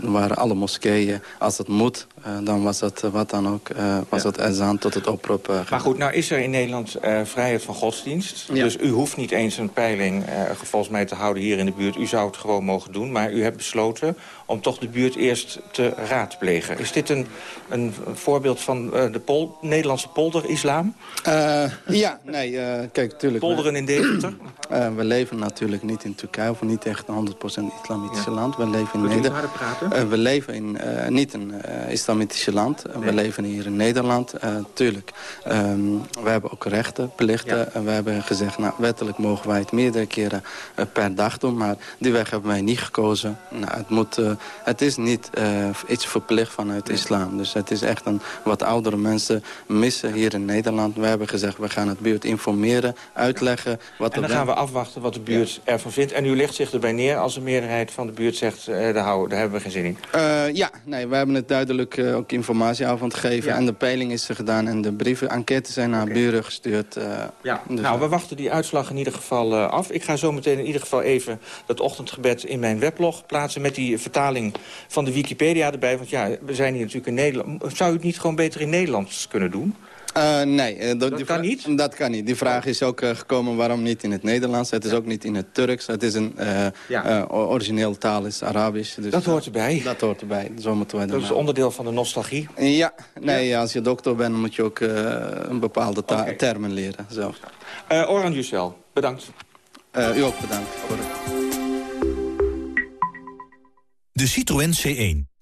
waren alle moskeeën, als het moet... dan was het wat dan ook, was ja. het tot het oproep. maar goed, nou is er in Nederland vrijheid van godsdienst. Ja. Dus u hoeft niet eens een peiling volgens mij te houden hier in de buurt. U zou het gewoon mogen doen, maar u hebt besloten... om toch de buurt eerst te raadplegen. Is dit een, een een voorbeeld van de Pol Nederlandse polder-islam? ja, nee, kijk, natuurlijk. Polderen in Deventer? we leven natuurlijk niet in Turkije, of niet echt een 100% islamitische land. We leven in Nederland. we leven in, niet een islamitische land. We leven hier in Nederland, tuurlijk. Ehm, we hebben ook rechten, plichten. En we hebben gezegd, nou, wettelijk mogen wij het meerdere keren per dag doen. Maar die weg hebben wij niet gekozen. Nou, het, moet, het is niet iets verplicht vanuit islam. Dus het is echt een wat oudere mensen missen hier in Nederland. We hebben gezegd, we gaan het buurt informeren, uitleggen. Wat en dan gaan we afwachten wat de buurt ervan vindt. En u legt zich erbij neer als de meerderheid van de buurt zegt... Uh, daar, houden, daar hebben we geen zin in. Uh, ja, nee, we hebben het duidelijk uh, ook informatieavond gegeven. En de peiling is er gedaan en de brieven, enquêtes zijn naar okay. buren gestuurd. ja, dus nou, we wachten die uitslag in ieder geval af. Ik ga zo meteen in ieder geval even dat ochtendgebed in mijn weblog plaatsen... met die vertaling van de Wikipedia erbij. Want ja, we zijn hier natuurlijk in Nederland. Zou u het niet gewoon beter in Nederlands kunnen doen? Uh, nee, uh, dat kan niet? Dat kan niet. Die vraag is ook uh, gekomen waarom niet in het Nederlands. Het is ook niet in het Turks. Het is een ja. origineel taal, is Arabisch. Dus dat hoort erbij? Dat hoort erbij. Zo moeten wij dat is onderdeel van de nostalgie? Ja, nee, ja. als je dokter bent moet je ook een bepaalde okay. termen leren. Zo. Oran Jusel, bedankt. u ook bedankt. De Citroën C1.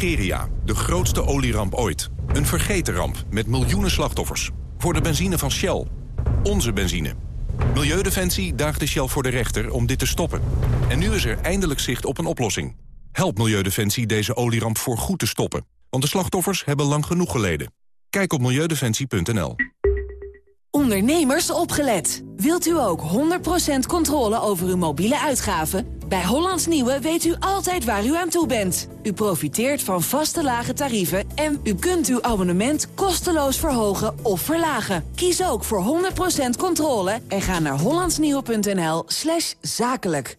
Nigeria, de grootste olieramp ooit. Een vergeten ramp met miljoenen slachtoffers. Voor de benzine van Shell. Onze benzine. Milieudefensie daagde Shell voor de rechter om dit te stoppen. En nu is er eindelijk zicht op een oplossing. Help Milieudefensie deze olieramp voor goed te stoppen. Want de slachtoffers hebben lang genoeg geleden. Kijk op milieudefensie.nl. Ondernemers opgelet. Wilt u ook 100% controle over uw mobiele uitgaven? Bij Hollands Nieuwe weet u altijd waar u aan toe bent. U profiteert van vaste lage tarieven en u kunt uw abonnement kosteloos verhogen of verlagen. Kies ook voor 100% controle en ga naar hollandsnieuwe.nl slash zakelijk.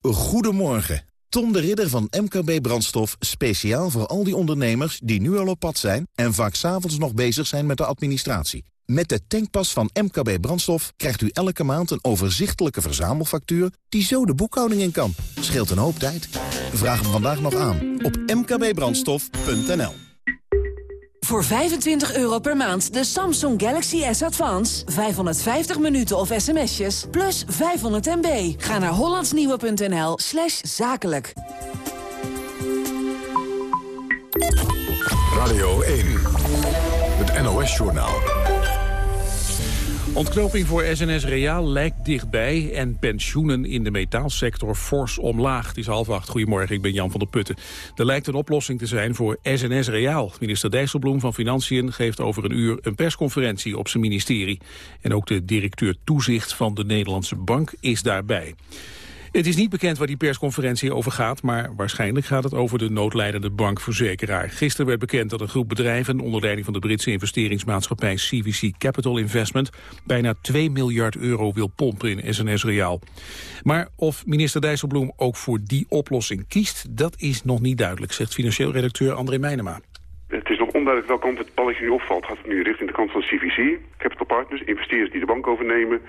Goedemorgen. Tom de Ridder van MKB Brandstof, speciaal voor al die ondernemers die nu al op pad zijn en vaak s'avonds nog bezig zijn met de administratie. Met de tankpas van MKB Brandstof krijgt u elke maand een overzichtelijke verzamelfactuur die zo de boekhouding in kan. Scheelt een hoop tijd. Vraag hem vandaag nog aan op mkbbrandstof.nl. Voor 25 euro per maand de Samsung Galaxy S Advance. 550 minuten of sms'jes plus 500 MB. Ga naar hollandsnieuwe.nl slash zakelijk. Radio 1, NOS-journaal. Ontknoping voor SNS Reaal lijkt dichtbij en pensioenen in de metaalsector fors omlaag. Het is half acht. Goedemorgen, ik ben Jan van der Putten. Er lijkt een oplossing te zijn voor SNS Reaal. Minister Dijsselbloem van Financiën geeft over een uur een persconferentie op zijn ministerie. En ook de directeur toezicht van de Nederlandse Bank is daarbij. Het is niet bekend waar die persconferentie over gaat... maar waarschijnlijk gaat het over de noodlijdende bankverzekeraar. Gisteren werd bekend dat een groep bedrijven... onder leiding van de Britse investeringsmaatschappij CVC Capital Investment... bijna 2 miljard euro wil pompen in SNS Reaal. Maar of minister Dijsselbloem ook voor die oplossing kiest... dat is nog niet duidelijk, zegt financieel redacteur André Meijnema. Het is nog onduidelijk welke kant het balletje nu opvalt. Gaat het nu richting de kant van CVC, Capital Partners, investeerders die de bank overnemen...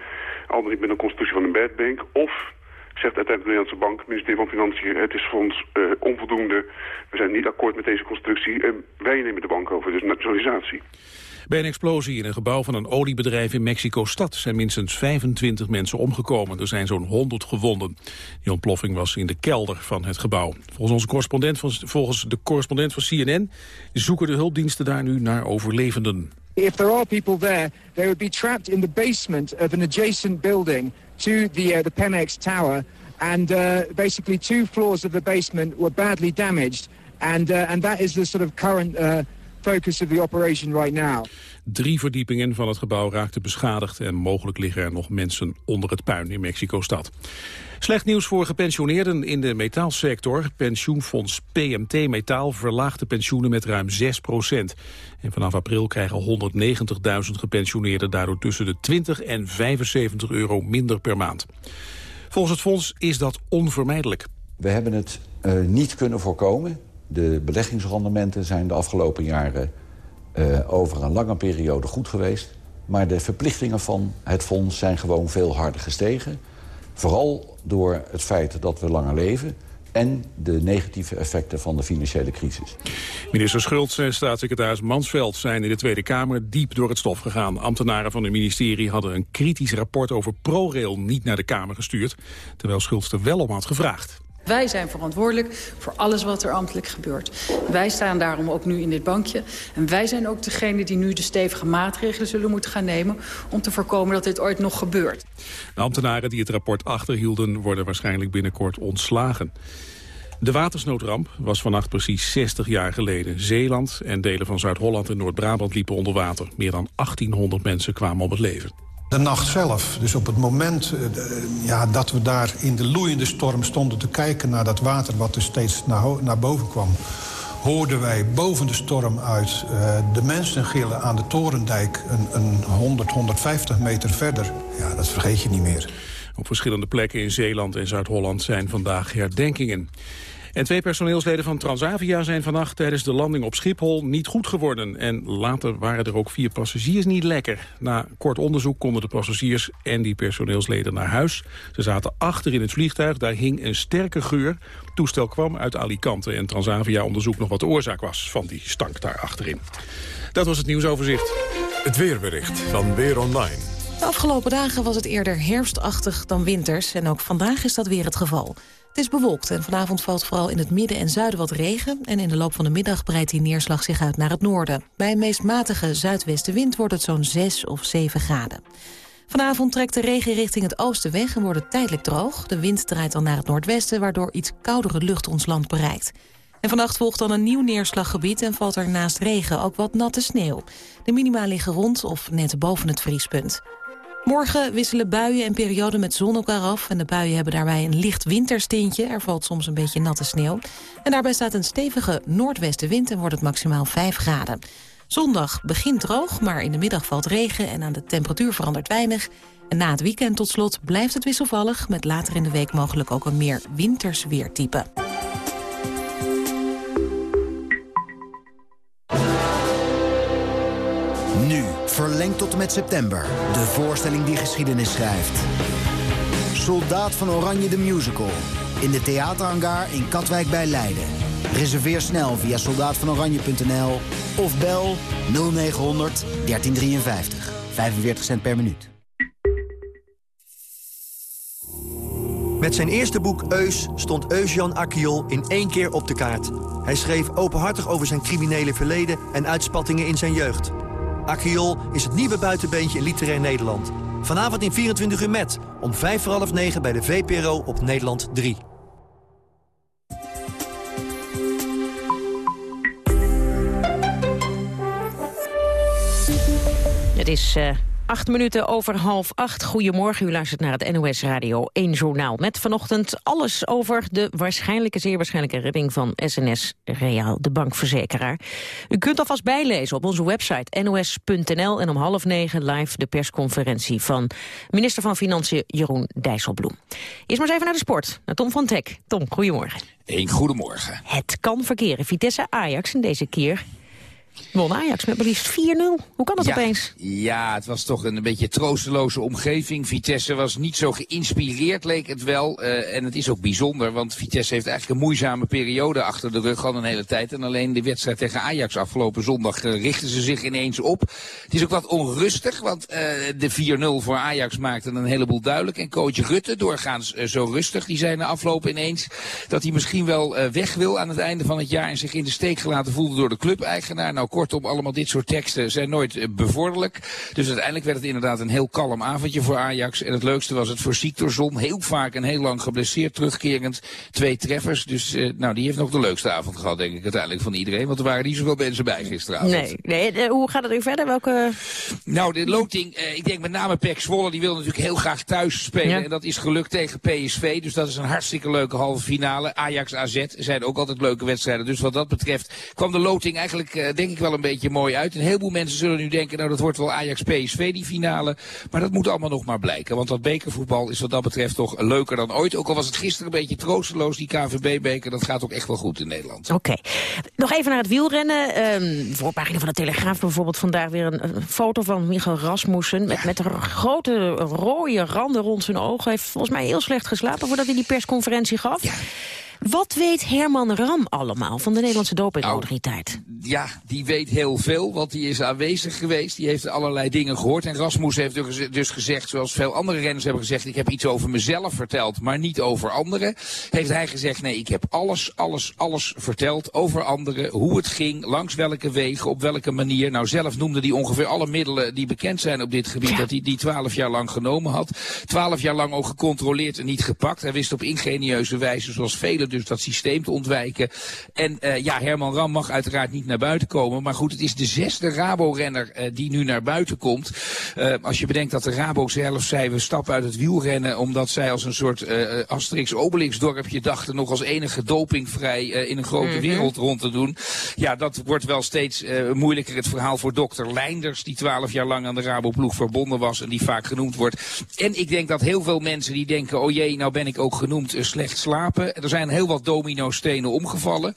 al dan niet met een constructie van een bad bank... of zegt uiteindelijk de Nederlandse Bank, ministerie van Financiën, het is voor ons uh, onvoldoende. We zijn niet akkoord met deze constructie en wij nemen de bank over, dus nationalisatie. Bij een explosie in een gebouw van een oliebedrijf in Mexico-stad zijn minstens 25 mensen omgekomen. Er zijn zo'n 100 gewonden. Die ontploffing was in de kelder van het gebouw. Volgens, onze correspondent van, volgens de correspondent van CNN zoeken de hulpdiensten daar nu naar overlevenden. If there are people there, they would be trapped in the basement of an adjacent building to the, uh, the Pemex tower. And uh, basically two floors of the basement were badly damaged. And, uh, and that is the sort of current uh, focus of the operation right now. Drie verdiepingen van het gebouw raakten beschadigd... en mogelijk liggen er nog mensen onder het puin in Mexico-stad. Slecht nieuws voor gepensioneerden in de metaalsector. Pensioenfonds PMT Metaal verlaagt de pensioenen met ruim 6 procent. En vanaf april krijgen 190.000 gepensioneerden daardoor tussen de 20 en 75 euro minder per maand. Volgens het fonds is dat onvermijdelijk. We hebben het uh, niet kunnen voorkomen. De beleggingsrendementen zijn de afgelopen jaren uh, over een lange periode goed geweest. Maar de verplichtingen van het fonds zijn gewoon veel harder gestegen. Vooral door het feit dat we langer leven en de negatieve effecten van de financiële crisis. Minister Schultz en staatssecretaris Mansveld zijn in de Tweede Kamer diep door het stof gegaan. Ambtenaren van het ministerie hadden een kritisch rapport over ProRail niet naar de Kamer gestuurd, terwijl Schultz er wel om had gevraagd. Wij zijn verantwoordelijk voor alles wat er ambtelijk gebeurt. Wij staan daarom ook nu in dit bankje. En wij zijn ook degene die nu de stevige maatregelen zullen moeten gaan nemen... om te voorkomen dat dit ooit nog gebeurt. De ambtenaren die het rapport achterhielden worden waarschijnlijk binnenkort ontslagen. De watersnoodramp was vannacht precies 60 jaar geleden. Zeeland en delen van Zuid-Holland en Noord-Brabant liepen onder water. Meer dan 1800 mensen kwamen om het leven. De nacht zelf, dus op het moment ja, dat we daar in de loeiende storm stonden te kijken... naar dat water wat er steeds naar, naar boven kwam... hoorden wij boven de storm uit uh, de mensen gillen aan de Torendijk... een, een 100, 150 meter verder. Ja, dat vergeet je niet meer. Op verschillende plekken in Zeeland en Zuid-Holland zijn vandaag herdenkingen. En twee personeelsleden van Transavia zijn vannacht tijdens de landing op Schiphol niet goed geworden. En later waren er ook vier passagiers niet lekker. Na kort onderzoek konden de passagiers en die personeelsleden naar huis. Ze zaten achter in het vliegtuig, daar hing een sterke geur. Het toestel kwam uit Alicante en Transavia onderzoekt nog wat de oorzaak was van die stank daar achterin. Dat was het nieuwsoverzicht. Het weerbericht van Weer Online. De afgelopen dagen was het eerder herfstachtig dan winters... en ook vandaag is dat weer het geval. Het is bewolkt en vanavond valt vooral in het midden en zuiden wat regen... en in de loop van de middag breidt die neerslag zich uit naar het noorden. Bij een meest matige zuidwestenwind wordt het zo'n 6 of 7 graden. Vanavond trekt de regen richting het oosten weg en wordt het tijdelijk droog. De wind draait dan naar het noordwesten, waardoor iets koudere lucht ons land bereikt. En vannacht volgt dan een nieuw neerslaggebied en valt er naast regen ook wat natte sneeuw. De minima liggen rond of net boven het vriespunt. Morgen wisselen buien en perioden met zon elkaar af. En de buien hebben daarbij een licht winterstintje. Er valt soms een beetje natte sneeuw. En daarbij staat een stevige noordwestenwind en wordt het maximaal 5 graden. Zondag begint droog, maar in de middag valt regen en aan de temperatuur verandert weinig. En na het weekend tot slot blijft het wisselvallig... met later in de week mogelijk ook een meer winters weertype. Verlengd tot met september. De voorstelling die geschiedenis schrijft. Soldaat van Oranje de Musical. In de theaterhangar in Katwijk bij Leiden. Reserveer snel via soldaatvanoranje.nl of bel 0900 1353. 45 cent per minuut. Met zijn eerste boek Eus stond Eusjan Akkiol in één keer op de kaart. Hij schreef openhartig over zijn criminele verleden en uitspattingen in zijn jeugd. Akkiol is het nieuwe buitenbeentje in literair Nederland. Vanavond in 24 uur met, om vijf voor half negen bij de VPRO op Nederland 3. Het is uh, acht minuten over half acht. Goedemorgen, u luistert naar het NOS Radio 1 Journaal. Met vanochtend alles over de waarschijnlijke, zeer waarschijnlijke redding van SNS Reaal, de bankverzekeraar. U kunt alvast bijlezen op onze website nos.nl en om half negen live de persconferentie van minister van Financiën Jeroen Dijsselbloem. Eerst maar eens even naar de sport, naar Tom van Tek. Tom, goedemorgen. Een goedemorgen. Het kan verkeren. Vitesse Ajax en deze keer Won Ajax met maar liefst 4-0. Hoe kan dat ja, opeens? Ja, het was toch een beetje troosteloze omgeving. Vitesse was niet zo geïnspireerd, leek het wel. Uh, en het is ook bijzonder, want Vitesse heeft eigenlijk een moeizame periode achter de rug al een hele tijd. En alleen de wedstrijd tegen Ajax afgelopen zondag uh, richten ze zich ineens op. Het is ook wat onrustig, want uh, de 4-0 voor Ajax maakte een heleboel duidelijk. En coach Rutte, doorgaans zo rustig, die zei na afloop ineens dat hij misschien wel weg wil aan het einde van het jaar. En zich in de steek gelaten voelde door de clubeigenaar. Nou Nou, kortom, allemaal dit soort teksten zijn nooit eh, bevorderlijk. Dus uiteindelijk werd het inderdaad een heel kalm avondje voor Ajax. En het leukste was het voor Siktorzon. Heel vaak en heel lang geblesseerd, terugkerend. Twee treffers. Dus uh, nou, die heeft nog de leukste avond gehad, denk ik, uiteindelijk van iedereen. Want er waren niet zoveel mensen bij gisteravond. Nee, nee eh, hoe gaat het nu verder? Welke... Nou, de loting, eh, ik denk met name Pek Zwolle, die wil natuurlijk heel graag thuis spelen. Ja. En dat is gelukt tegen PSV. Dus dat is een hartstikke leuke halve finale. Ajax AZ zijn ook altijd leuke wedstrijden. Dus wat dat betreft kwam de loting eigenlijk, eh, denk ik wel een beetje mooi uit. Een heleboel mensen zullen nu denken, nou dat wordt wel Ajax PSV die finale. Maar dat moet allemaal nog maar blijken. Want dat bekervoetbal is wat dat betreft toch leuker dan ooit. Ook al was het gisteren een beetje troosteloos, die KVB-beker. Dat gaat ook echt wel goed in Nederland. Oké. Nog even naar het wielrennen. Ehm voorpagina van de Telegraaf bijvoorbeeld vandaag weer een, foto van Michael Rasmussen... met, met r- grote rode randen rond zijn ogen. Heeft volgens mij heel slecht geslapen voordat hij die persconferentie gaf. Wat weet Herman Ram allemaal van de Nederlandse dopingautoriteit? Ja, die weet heel veel, want die is aanwezig geweest. Die heeft allerlei dingen gehoord. En Rasmus heeft dus- dus gezegd, zoals veel andere renners hebben gezegd... ik heb iets over mezelf verteld, maar niet over anderen. Heeft hij gezegd, nee, ik heb alles, alles, alles verteld over anderen. Hoe het ging, langs welke wegen, op welke manier. Nou, zelf noemde hij ongeveer alle middelen die bekend zijn op dit gebied... dat hij die twaalf jaar lang genomen had. Twaalf jaar lang ook gecontroleerd en niet gepakt. Hij wist op ingenieuze wijze, zoals dus, dat systeem te ontwijken. En eh, ja, Herman Ram mag uiteraard niet naar buiten komen. Maar goed, het is de zesde Rabo-renner eh, die nu naar buiten komt. Eh, als je bedenkt dat de Rabo zelf zei, we stappen uit het wielrennen... omdat zij als een soort Asterix-Obelix-dorpje dachten... nog als enige dopingvrij in een grote Mhm. wereld rond te doen. Ja, dat wordt wel steeds moeilijker. Het verhaal voor dokter Leinders, die twaalf jaar lang aan de Rabo-ploeg verbonden was... en die vaak genoemd wordt. En ik denk dat heel veel mensen die denken... oh jee, nou ben ik ook genoemd slecht slapen. Er zijn heel wat domino-stenen omgevallen.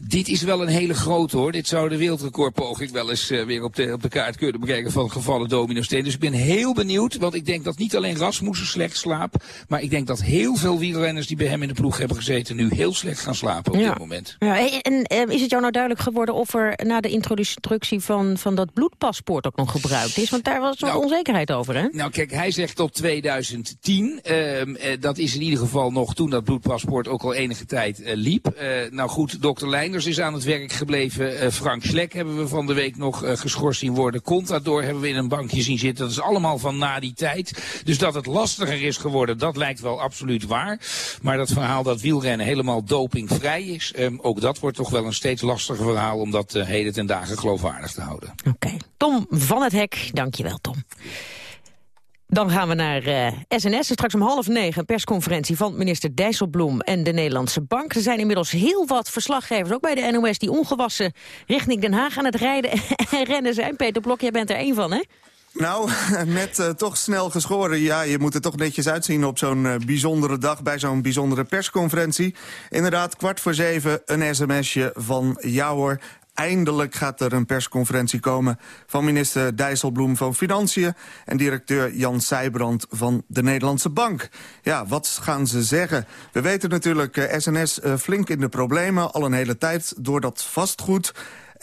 Dit is wel een hele grote hoor. Dit zou de wereldrecordpoging wel eens eh, weer op de, op de kaart kunnen brengen van gevallen domino-stenen. Dus ik ben heel benieuwd, want ik denk dat niet alleen Rasmussen slecht slaapt... maar ik denk dat heel veel wielrenners die bij hem in de ploeg hebben gezeten... nu heel slecht gaan slapen op dit moment. Ja, en en, eh, is het jou nou duidelijk geworden of er na de introductie van, van dat bloedpaspoort ook nog gebruikt is? Want daar was wat onzekerheid over, hè? Nou kijk, hij zegt tot 2010. Ehm, eh, dat is in ieder geval nog toen dat bloedpaspoort ook al enige tijd eh, liep. Eh, nou goed, dokter Leinders is aan het werk gebleven. Eh, Frank Schlek hebben we van de week nog geschorst zien worden. Contador hebben we in een bankje zien zitten. Dat is allemaal van na die tijd. Dus dat het lastiger is geworden, dat lijkt wel absoluut waar. Maar dat verhaal dat wielrennen helemaal dopingvrij is... ehm, ook dat wordt toch wel een steeds lastiger verhaal... om dat heden ten dagen geloofwaardig te houden. Tom van het Hek, dankjewel Tom. Dan gaan we naar eh, SNS. Straks om half negen een persconferentie van minister Dijsselbloem en de Nederlandse Bank. Er zijn inmiddels heel wat verslaggevers, ook bij de NOS, die ongewassen richting Den Haag aan het rijden en rennen zijn. Peter Blok, jij bent er één van, hè? Nou, met eh, toch snel geschoren. Ja, je moet er toch netjes uitzien op zo'n eh, bijzondere dag... bij zo'n bijzondere persconferentie. Inderdaad, kwart voor zeven, een sms'je van jou hoor. Eindelijk gaat er een persconferentie komen van minister Dijsselbloem van Financiën... en directeur Jan Sijbrand van de Nederlandse Bank. Ja, wat gaan ze zeggen? We weten natuurlijk eh, SNS eh, flink in de problemen, al een hele tijd... door dat vastgoed.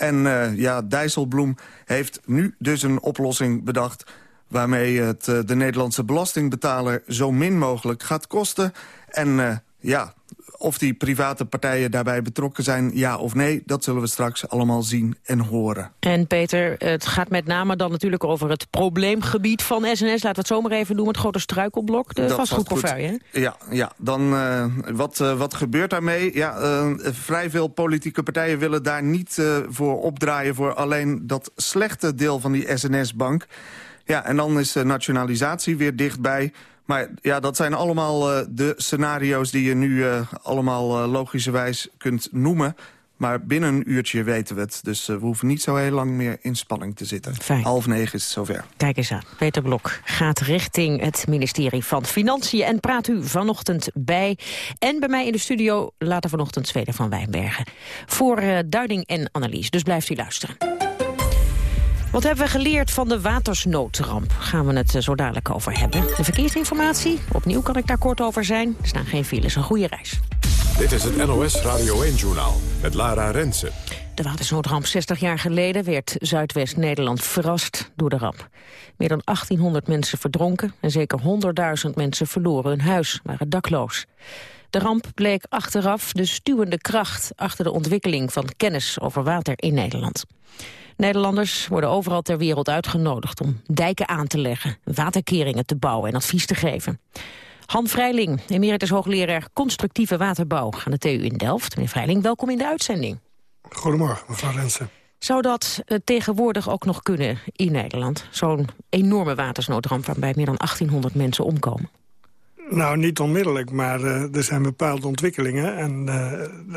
En eh, ja, Dijsselbloem heeft nu dus een oplossing bedacht... waarmee het eh, de Nederlandse belastingbetaler zo min mogelijk gaat kosten. En eh, ja, of die private partijen daarbij betrokken zijn, ja of nee... dat zullen we straks allemaal zien en horen. En Peter, het gaat met name dan natuurlijk over het probleemgebied van SNS. Laten we het zomaar even noemen, het grote struikelblok, de vastgoedportefeuille. Ja, ja. dan uh, wat, uh, wat gebeurt daarmee? Ja, uh, vrij veel politieke partijen willen daar niet voor opdraaien... voor alleen dat slechte deel van die SNS-bank. Ja, en dan is nationalisatie weer dichtbij... Maar ja, dat zijn allemaal uh, de scenario's die je nu uh, allemaal uh, logischerwijs kunt noemen. Maar binnen een uurtje weten we het. Dus we hoeven niet zo heel lang meer in spanning te zitten. Fijn. Half negen is het zover. Kijk eens aan. Peter Blok gaat richting het ministerie van Financiën... en praat u vanochtend bij. En bij mij in de studio later vanochtend Zweden van Wijnbergen. Voor duiding en analyse. Dus blijft u luisteren. Wat hebben we geleerd van de watersnoodramp? Gaan we het zo dadelijk over hebben. De verkeersinformatie, opnieuw kan ik daar kort over zijn. Er staan geen files, een goede reis. Dit is het NOS Radio 1-journaal met Lara Rensen. De watersnoodramp 60 jaar geleden werd Zuidwest-Nederland verrast door de ramp. Meer dan 1800 mensen verdronken en zeker 100.000 mensen verloren hun huis, waren dakloos. De ramp bleek achteraf de stuwende kracht achter de ontwikkeling van kennis over water in Nederland. Nederlanders worden overal ter wereld uitgenodigd om dijken aan te leggen, waterkeringen te bouwen en advies te geven. Han Vrijling, emeritus hoogleraar constructieve waterbouw aan de TU in Delft. Meneer Vrijling, welkom in de uitzending. Goedemorgen, mevrouw Rensen. Zou dat uh, tegenwoordig ook nog kunnen in Nederland? Zo'n enorme watersnoodramp waarbij meer dan 1800 mensen omkomen. Nou, niet onmiddellijk, maar uh, er zijn bepaalde ontwikkelingen. En uh,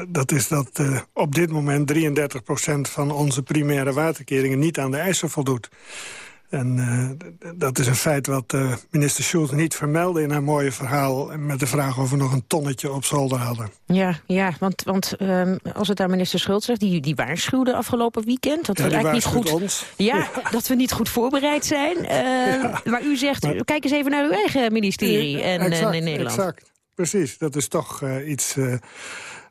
dat is dat op dit moment 33% van onze primaire waterkeringen niet aan de eisen voldoet. En uh, dat is een feit wat uh, minister Schulz niet vermeldde in haar mooie verhaal... met de vraag of we nog een tonnetje op zolder hadden. Ja, ja want, want um, als het aan minister Schulz zegt... die, die waarschuwde afgelopen weekend... dat ja, we eigenlijk niet goed, ons. Ja, ja, dat we niet goed voorbereid zijn. Uh, ja. Maar u zegt, maar, kijk eens even naar uw eigen ministerie en, exact, in Nederland. Exact, precies. Dat is toch iets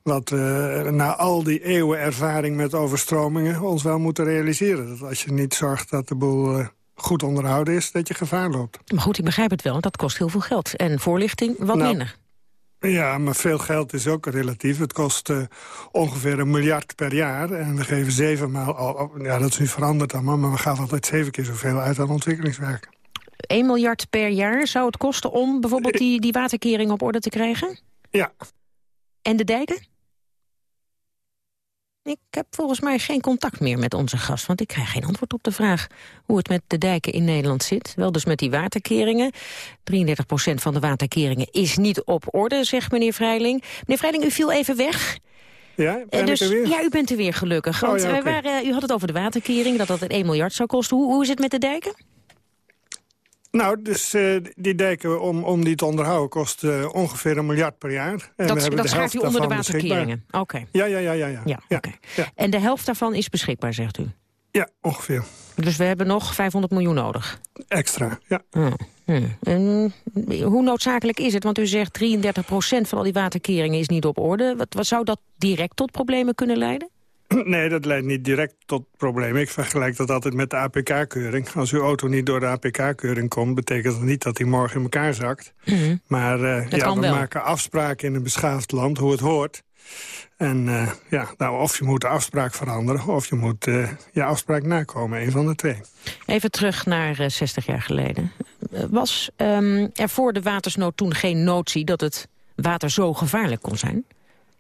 wat we na al die eeuwen ervaring met overstromingen ons wel moeten realiseren. Dat als je niet zorgt dat de boel goed onderhouden is, dat je gevaar loopt. Maar goed, ik begrijp het wel, dat kost heel veel geld. En voorlichting wat nou, minder. Ja, maar veel geld is ook relatief. Het kost uh, ongeveer een miljard per jaar. En we geven zevenmaal... Al, ja, dat is nu veranderd allemaal, maar we gaan altijd zeven keer zoveel uit aan ontwikkelingswerk. 1 miljard per jaar zou het kosten om bijvoorbeeld die, die waterkering op orde te krijgen? Ja. En de dijken? Ik heb volgens mij geen contact meer met onze gast... want ik krijg geen antwoord op de vraag hoe het met de dijken in Nederland zit. Wel dus met die waterkeringen. 33% van de waterkeringen is niet op orde, zegt meneer Vrijling. Meneer Vrijling, u viel even weg... Ja, ben dus, ik er weer? Ja, u bent er weer gelukkig. Want oh, ja, okay. waren, u had het over de waterkering, dat dat 1 miljard zou kosten. Hoe, hoe is het met de dijken? Nou, dus uh, die dijken om, om die te onderhouden kost uh, ongeveer een miljard per jaar. En dat dat schaart u onder de waterkeringen? Oké. Okay. Ja, ja, ja. ja, ja. ja, ja, okay. ja, En de helft daarvan is beschikbaar, zegt u? Ja, ongeveer. Dus we hebben nog 500 miljoen nodig? Extra, ja. Hmm. Hmm. En hoe noodzakelijk is het? Want u zegt 33% van al die waterkeringen is niet op orde. Wat, wat zou dat direct tot problemen kunnen leiden? Nee, dat leidt niet direct tot problemen. Ik vergelijk dat altijd met de APK-keuring. Als uw auto niet door de APK-keuring komt... betekent dat niet dat hij morgen in elkaar zakt. Mm -hmm. Maar uh, ja, we wel. maken afspraken in een beschaafd land, hoe het hoort. En uh, ja, nou, of je moet de afspraak veranderen... of je moet uh, je afspraak nakomen, een van de twee. Even terug naar 60 jaar geleden. Was um, er voor de watersnood toen geen notie... dat het water zo gevaarlijk kon zijn?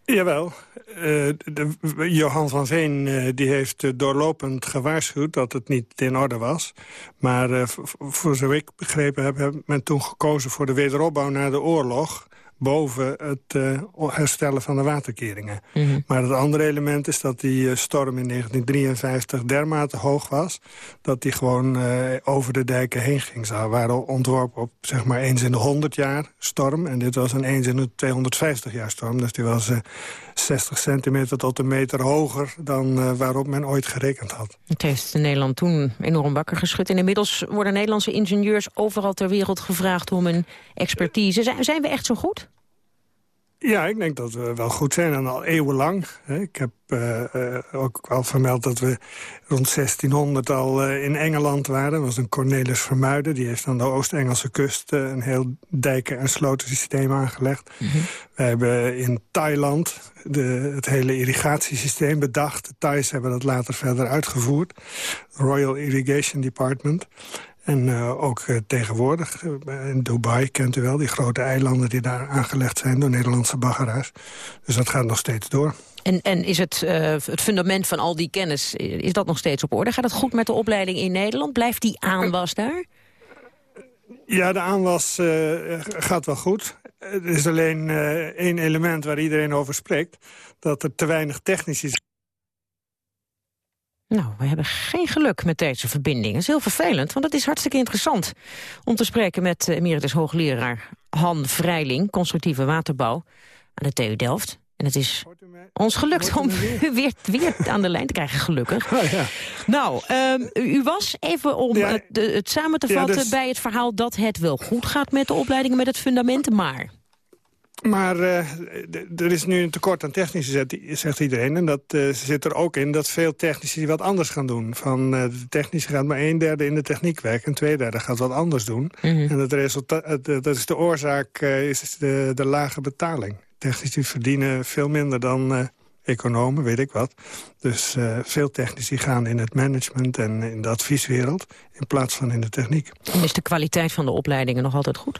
Jawel. Uh, de, Johan van Veen uh, die heeft uh, doorlopend gewaarschuwd dat het niet in orde was. Maar voor zo ik begrepen heb, heeft men toen gekozen voor de wederopbouw na de oorlog boven het uh, herstellen van de waterkeringen. Mhm. Mm -hmm. Maar het andere element is dat die uh, storm in 1953 dermate hoog was... dat die gewoon uh, over de dijken heen ging. Ze waren ontworpen op zeg maar eens in de 100 jaar storm... en dit was een eens in de 250 jaar storm. Dus die was 60 centimeter tot een meter hoger dan waarop men ooit gerekend had. Het heeft Nederland toen enorm wakker geschud. En inmiddels worden Nederlandse ingenieurs overal ter wereld gevraagd om een expertise. Zijn we echt zo goed? Ja, ik denk dat we wel goed zijn en al eeuwenlang. Ik heb uh, uh, ook wel vermeld dat we rond 1600 al uh, in Engeland waren. Dat was een Cornelis Vermuiden. Die heeft aan de Oost-Engelse kust een heel dijken- en slotensysteem aangelegd. Mhm. Mm -hmm. We hebben in Thailand de, het hele irrigatiesysteem bedacht. De Thais hebben dat later verder uitgevoerd. Royal Irrigation Department. En uh, ook uh, tegenwoordig, uh, in Dubai kent u wel... die grote eilanden die daar aangelegd zijn door Nederlandse baggeraars. Dus dat gaat nog steeds door. En, en is het, het fundament van al die kennis, is dat nog steeds op orde? Gaat het goed met de opleiding in Nederland? Blijft die aanwas daar? Ja, de aanwas gaat wel goed. Er is alleen één element waar iedereen over spreekt. Dat er te weinig technici. Nou, we hebben geen geluk met deze verbinding. Dat is heel vervelend, want het is hartstikke interessant... om te spreken met emeritus hoogleraar Han Vrijling... constructieve waterbouw aan de TU Delft. En het is ons gelukt om u weer, weer aan de lijn te krijgen, gelukkig. Oh, ja. Nou, um, u was even om Ja. het, de- het samen te Ja, vatten... dus- bij het verhaal dat het wel goed gaat met de opleidingen... met het fundament, maar... Maar eh, er is nu een tekort aan technici, zegt- iedereen. En dat eh, zit er ook in dat veel technici wat anders gaan doen. Van, eh, de technici gaat maar een derde in de techniek werken... en twee derde gaat wat anders doen. Mhm. En het resultaat, dat is de oorzaak, eh, is de, de lage betaling. Technici verdienen veel minder dan, eh, economen, weet ik wat. Dus uh, veel technici gaan in het management en in de advieswereld... in plaats van in de techniek. En is de kwaliteit van de opleidingen nog altijd goed?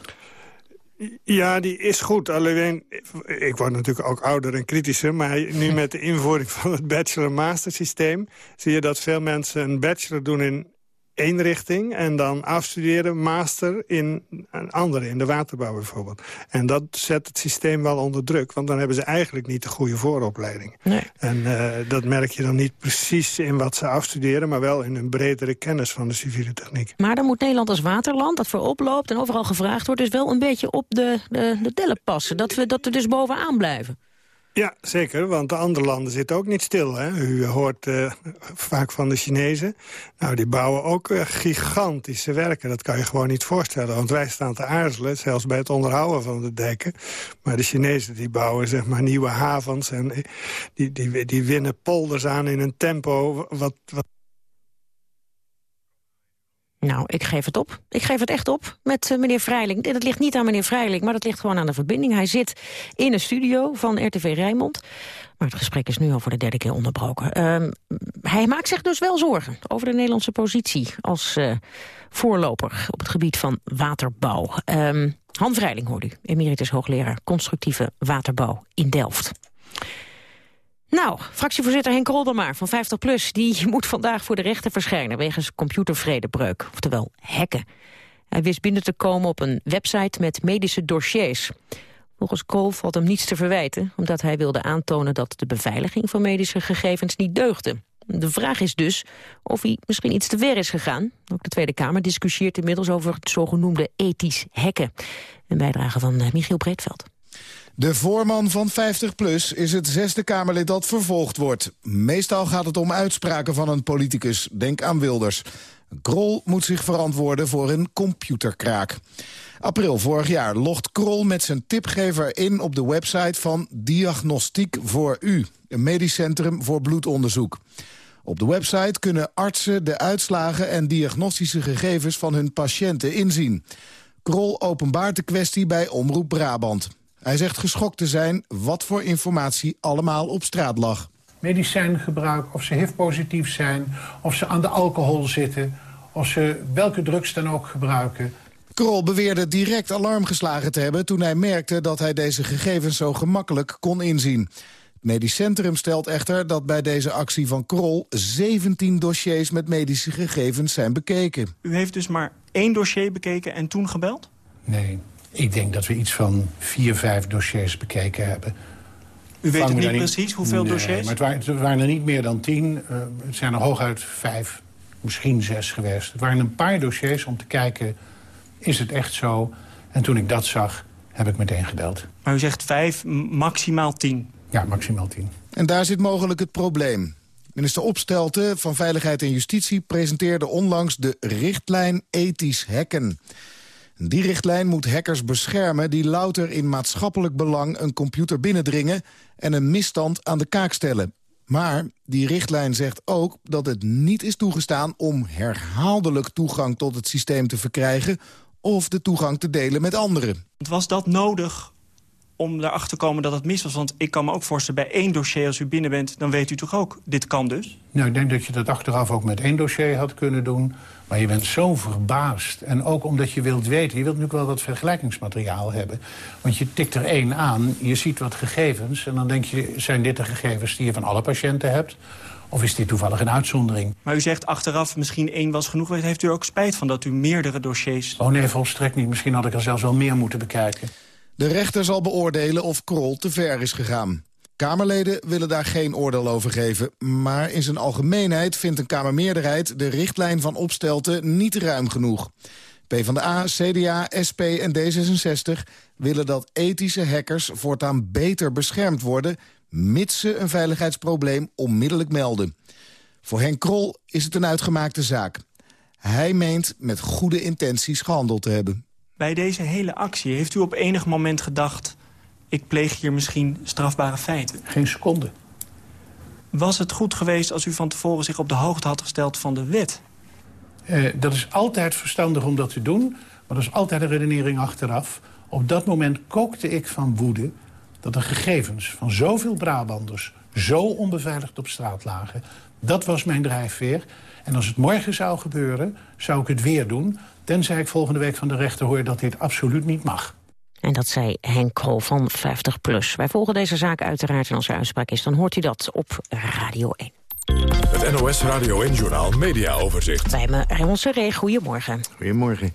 Ja, die is goed. Alleen, ik word natuurlijk ook ouder en kritischer... maar nu met de invoering van het bachelor-master systeem... zie je dat veel mensen een bachelor doen in één richting en dan afstuderen, master in een andere, in de waterbouw bijvoorbeeld. En dat zet het systeem wel onder druk, want dan hebben ze eigenlijk niet de goede vooropleiding. Nee. En uh, dat merk je dan niet precies in wat ze afstuderen, maar wel in een bredere kennis van de civiele techniek. Maar dan moet Nederland als waterland, dat voorop loopt en overal gevraagd wordt, dus wel een beetje op de, de, de tellen passen. Dat we, dat we dus bovenaan blijven. Ja, zeker, want de andere landen zitten ook niet stil. Hè? U hoort uh, vaak van de Chinezen. Nou, die bouwen ook uh, gigantische werken. Dat kan je gewoon niet voorstellen. Want wij staan te aarzelen, zelfs bij het onderhouden van de dijken. Maar de Chinezen die bouwen zeg maar nieuwe havens... en die, die, die winnen polders aan in een tempo wat, wat nou, ik geef het op. Ik geef het echt op met uh, meneer Vrijling. Dat ligt niet aan meneer Vrijling, maar dat ligt gewoon aan de verbinding. Hij zit in een studio van RTV Rijnmond. Maar het gesprek is nu al voor de derde keer onderbroken. Uh, hij maakt zich dus wel zorgen over de Nederlandse positie... als uh, voorloper op het gebied van waterbouw. Uh, Han Vrijling hoort u, emeritus hoogleraar constructieve waterbouw in Delft. Nou, fractievoorzitter Henk Roldermaar van 50PLUS... die moet vandaag voor de rechter verschijnen wegens computervredebreuk, oftewel hacken. Hij wist binnen te komen op een website met medische dossiers. Volgens Kool valt hem niets te verwijten... omdat hij wilde aantonen dat de beveiliging van medische gegevens niet deugde. De vraag is dus of hij misschien iets te ver is gegaan. Ook de Tweede Kamer discussieert inmiddels over het zogenoemde ethisch hacken. Een bijdrage van eh, Michiel Breedveld. De voorman van 50PLUS is het zesde Kamerlid dat vervolgd wordt. Meestal gaat het om uitspraken van een politicus, denk aan Wilders. Krol moet zich verantwoorden voor een computerkraak. April vorig jaar logt Krol met zijn tipgever in op de website van Diagnostiek voor U, een medisch centrum voor bloedonderzoek. Op de website kunnen artsen de uitslagen en diagnostische gegevens van hun patiënten inzien. Krol openbaart de kwestie bij Omroep Brabant. Hij zegt geschokt te zijn wat voor informatie allemaal op straat lag. Medicijngebruik, of ze HIV-positief zijn, of ze aan de alcohol zitten... of ze welke drugs dan ook gebruiken. Krol beweerde direct alarm geslagen te hebben... toen hij merkte dat hij deze gegevens zo gemakkelijk kon inzien. Het medisch centrum stelt echter dat bij deze actie van Krol... 17 dossiers met medische gegevens zijn bekeken. U heeft dus maar één dossier bekeken en toen gebeld? Nee, ik denk dat we iets van vier, vijf dossiers bekeken hebben. U weet het niet precies, hoeveel nee, dossiers? maar het waren, het waren, er niet meer dan tien. Uh, het zijn er hooguit vijf, misschien zes geweest. Het waren een paar dossiers om te kijken, is het echt zo? En toen ik dat zag, heb ik meteen gebeld. Maar u zegt vijf, maximaal tien? Ja, maximaal tien. En daar zit mogelijk het probleem. Minister Opstelten van Veiligheid en Justitie presenteerde onlangs de richtlijn ethisch hacken. Die richtlijn moet hackers beschermen die louter in maatschappelijk belang een computer binnendringen en een misstand aan de kaak stellen. Maar die richtlijn zegt ook dat het niet is toegestaan om herhaaldelijk toegang tot het systeem te verkrijgen of de toegang te delen met anderen. Was dat nodig om erachter te komen dat het mis was? Want ik kan me ook voorstellen, bij één dossier als u binnen bent... dan weet u toch ook, dit kan dus? Nou, ik denk dat je dat achteraf ook met één dossier had kunnen doen. Maar je bent zo verbaasd. En ook omdat je wilt weten, je wilt natuurlijk wel wat vergelijkingsmateriaal hebben. Want je tikt er één aan, je ziet wat gegevens... en dan denk je, zijn dit de gegevens die je van alle patiënten hebt... Of is dit toevallig een uitzondering? Maar u zegt achteraf misschien één was genoeg. Heeft u er ook spijt van dat u meerdere dossiers... Oh nee, volstrekt niet. Misschien had ik er zelfs wel meer moeten bekijken. De rechter zal beoordelen of Krol te ver is gegaan. Kamerleden willen daar geen oordeel over geven. Maar in zijn algemeenheid vindt een Kamermeerderheid... de richtlijn van Opstelten niet ruim genoeg. PvdA, CDA, SP en D66 willen dat ethische hackers... voortaan beter beschermd worden... mits ze een veiligheidsprobleem onmiddellijk melden. Voor Henk Krol is het een uitgemaakte zaak. Hij meent met goede intenties gehandeld te hebben. Bij deze hele actie heeft u op enig moment gedacht... ik pleeg hier misschien strafbare feiten? Geen seconde. Was het goed geweest als u van tevoren zich op de hoogte had gesteld van de wet? Uh, dat is altijd verstandig om dat te doen. Maar dat is altijd een redenering achteraf. Op dat moment kookte ik van woede dat de gegevens van zoveel Brabanders zo onbeveiligd op straat lagen. Dat was mijn drijfveer. En als het morgen zou gebeuren, zou ik het weer doen... tenzij ik volgende week van de rechter hoor dat dit absoluut niet mag. En dat zei Henk Krol van 50PLUS. Wij volgen deze zaak uiteraard en als er uitspraak is... dan hoort u dat op Radio 1. Het NOS Radio 1-journaal Media Overzicht. Bij me Raymond Serré, goedemorgen. Goedemorgen.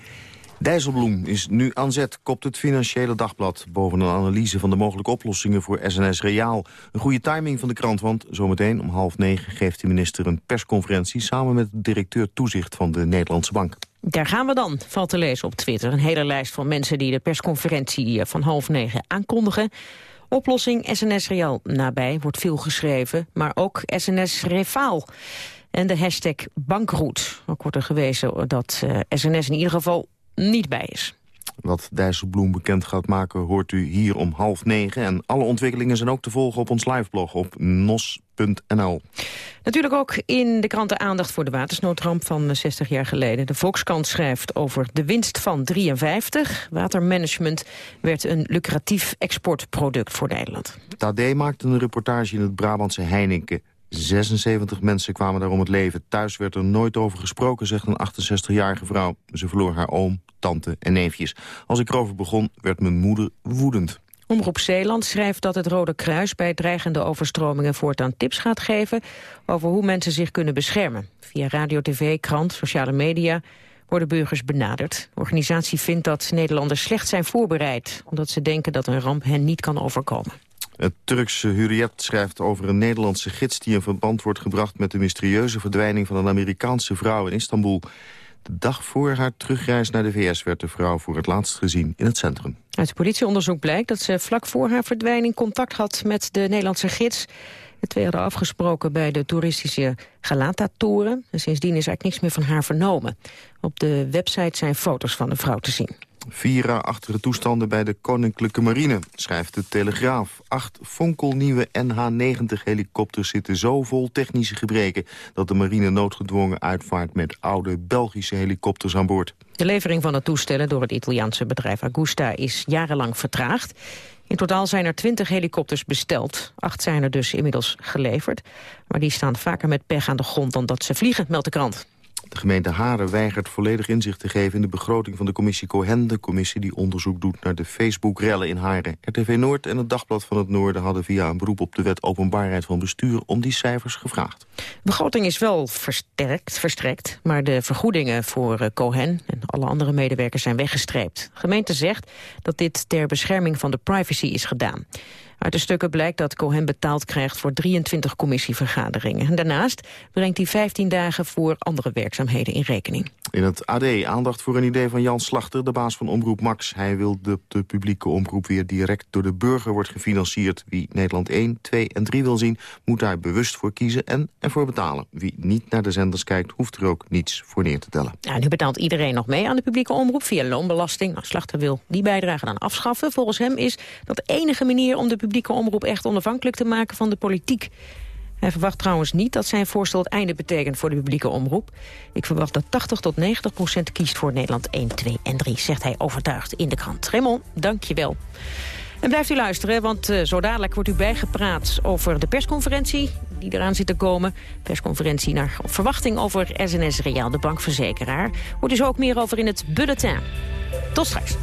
Dijsselbloem is nu aan zet, kopt het Financiële Dagblad... boven een analyse van de mogelijke oplossingen voor SNS Reaal. Een goede timing van de krant, want zometeen om half negen... geeft de minister een persconferentie samen met de directeur toezicht van de Nederlandse Bank. Daar gaan we dan, valt te lezen op Twitter. Een hele lijst van mensen die de persconferentie van half negen aankondigen. Oplossing SNS Real nabij wordt veel geschreven, maar ook SNS Refaal. En de hashtag bankroet. Ook wordt er gewezen dat SNS in ieder geval niet bij is. Wat Dijsselbloem bekend gaat maken hoort u hier om half negen. En alle ontwikkelingen zijn ook te volgen op ons liveblog op nos.nl. Natuurlijk ook in de kranten aandacht voor de watersnoodramp van 60 jaar geleden. De Volkskrant schrijft over de winst van 53. Watermanagement werd een lucratief exportproduct voor Nederland. Tadé maakte een reportage in het Brabantse Heineken. 76 mensen kwamen daar om het leven. Thuis werd er nooit over gesproken, zegt een 68-jarige vrouw. Ze verloor haar oom, tante en neefjes. Als ik erover begon, werd mijn moeder woedend. Omroep Zeeland schrijft dat het Rode Kruis bij dreigende overstromingen voortaan tips gaat geven over hoe mensen zich kunnen beschermen. Via radio, tv, krant, sociale media worden burgers benaderd. De organisatie vindt dat Nederlanders slecht zijn voorbereid, omdat ze denken dat een ramp hen niet kan overkomen. Het Turkse Hurriyet schrijft over een Nederlandse gids... die in verband wordt gebracht met de mysterieuze verdwijning... van een Amerikaanse vrouw in Istanbul. De dag voor haar terugreis naar de VS werd de vrouw voor het laatst gezien in het centrum. Uit politieonderzoek blijkt dat ze vlak voor haar verdwijning contact had met de Nederlandse gids. De twee hadden afgesproken bij de toeristische Galata-toren. En sindsdien is eigenlijk niks meer van haar vernomen. Op de website zijn foto's van de vrouw te zien. Vira-achtige toestanden bij de Koninklijke Marine, schrijft de Telegraaf. Acht fonkelnieuwe NH-90-helikopters zitten zo vol technische gebreken... dat de marine noodgedwongen uitvaart met oude Belgische helikopters aan boord. De levering van de toestellen door het Italiaanse bedrijf Agusta is jarenlang vertraagd. In totaal zijn er 20 helikopters besteld. Acht zijn er dus inmiddels geleverd. Maar die staan vaker met pech aan de grond dan dat ze vliegen, meldt de krant. De gemeente Haren weigert volledig inzicht te geven in de begroting van de commissie Cohen. De commissie die onderzoek doet naar de Facebook-rellen in Haren. RTV Noord en het Dagblad van het Noorden hadden via een beroep op de wet openbaarheid van bestuur om die cijfers gevraagd. De begroting is wel versterkt, verstrekt, maar de vergoedingen voor Cohen en alle andere medewerkers zijn weggestreept. De gemeente zegt dat dit ter bescherming van de privacy is gedaan. Uit de stukken blijkt dat Cohen betaald krijgt voor 23 commissievergaderingen. En daarnaast brengt hij 15 dagen voor andere werkzaamheden in rekening. In het AD aandacht voor een idee van Jan Slachter, de baas van Omroep Max. Hij wil dat de publieke omroep weer direct door de burger wordt gefinancierd. Wie Nederland 1, 2 en 3 wil zien, moet daar bewust voor kiezen en ervoor betalen. Wie niet naar de zenders kijkt, hoeft er ook niets voor neer te tellen. Ja, nu betaalt iedereen nog mee aan de publieke omroep via loonbelasting. Nou, Slachter wil die bijdrage dan afschaffen. Volgens hem is dat de enige manier om de publieke omroep echt onafhankelijk te maken van de politiek. Hij verwacht trouwens niet dat zijn voorstel het einde betekent voor de publieke omroep. Ik verwacht dat 80 tot 90 procent kiest voor Nederland 1, 2 en 3, zegt hij overtuigd in de krant. Raymond, dank je wel. En blijft u luisteren, want uh, zo dadelijk wordt u bijgepraat over de persconferentie die eraan zit te komen. Persconferentie naar verwachting over SNS Reaal, de bankverzekeraar. Hoort dus ook meer over in het bulletin. Tot straks.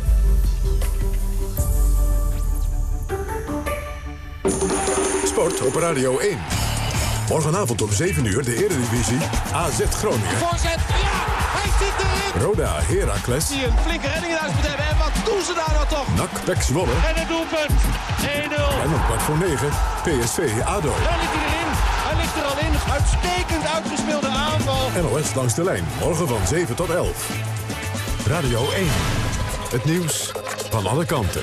Sport op Radio 1. Morgenavond om 7 uur de Eredivisie AZ Groningen. Voorzet, ja, hij zit erin. Roda Heracles. Die een flinke redding in huis moet hebben. En wat doen ze daar nou toch? NAC Pek Zwolle. En het doelpunt, 1-0. En om kwart voor 9 PSV ADO. Daar ligt hij erin. Hij ligt er al in. Uitstekend uitgespeelde aanval. NOS langs de lijn, morgen van 7 tot 11. Radio 1. Het nieuws van alle kanten.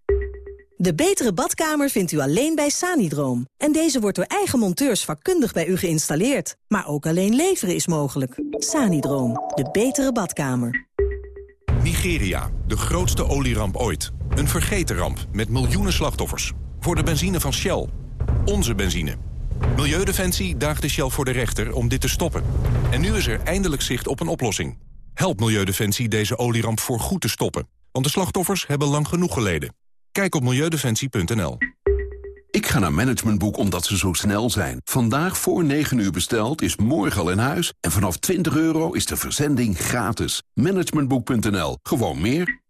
De betere badkamer vindt u alleen bij Sanidroom. En deze wordt door eigen monteurs vakkundig bij u geïnstalleerd. Maar ook alleen leveren is mogelijk. Sanidroom, de betere badkamer. Nigeria, de grootste olieramp ooit. Een vergeten ramp met miljoenen slachtoffers. Voor de benzine van Shell. Onze benzine. Milieudefensie daagde Shell voor de rechter om dit te stoppen. En nu is er eindelijk zicht op een oplossing. Help Milieudefensie deze olieramp voor goed te stoppen. Want de slachtoffers hebben lang genoeg geleden. Kijk op milieudefensie.nl. Ik ga naar Managementboek omdat ze zo snel zijn. Vandaag voor 9 uur besteld is morgen al in huis. En vanaf 20 euro is de verzending gratis. Managementboek.nl. Gewoon meer.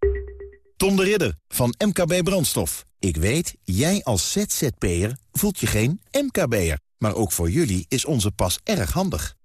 Tom de Ridder van MKB Brandstof. Ik weet, jij als ZZP'er voelt je geen MKB'er. Maar ook voor jullie is onze pas erg handig.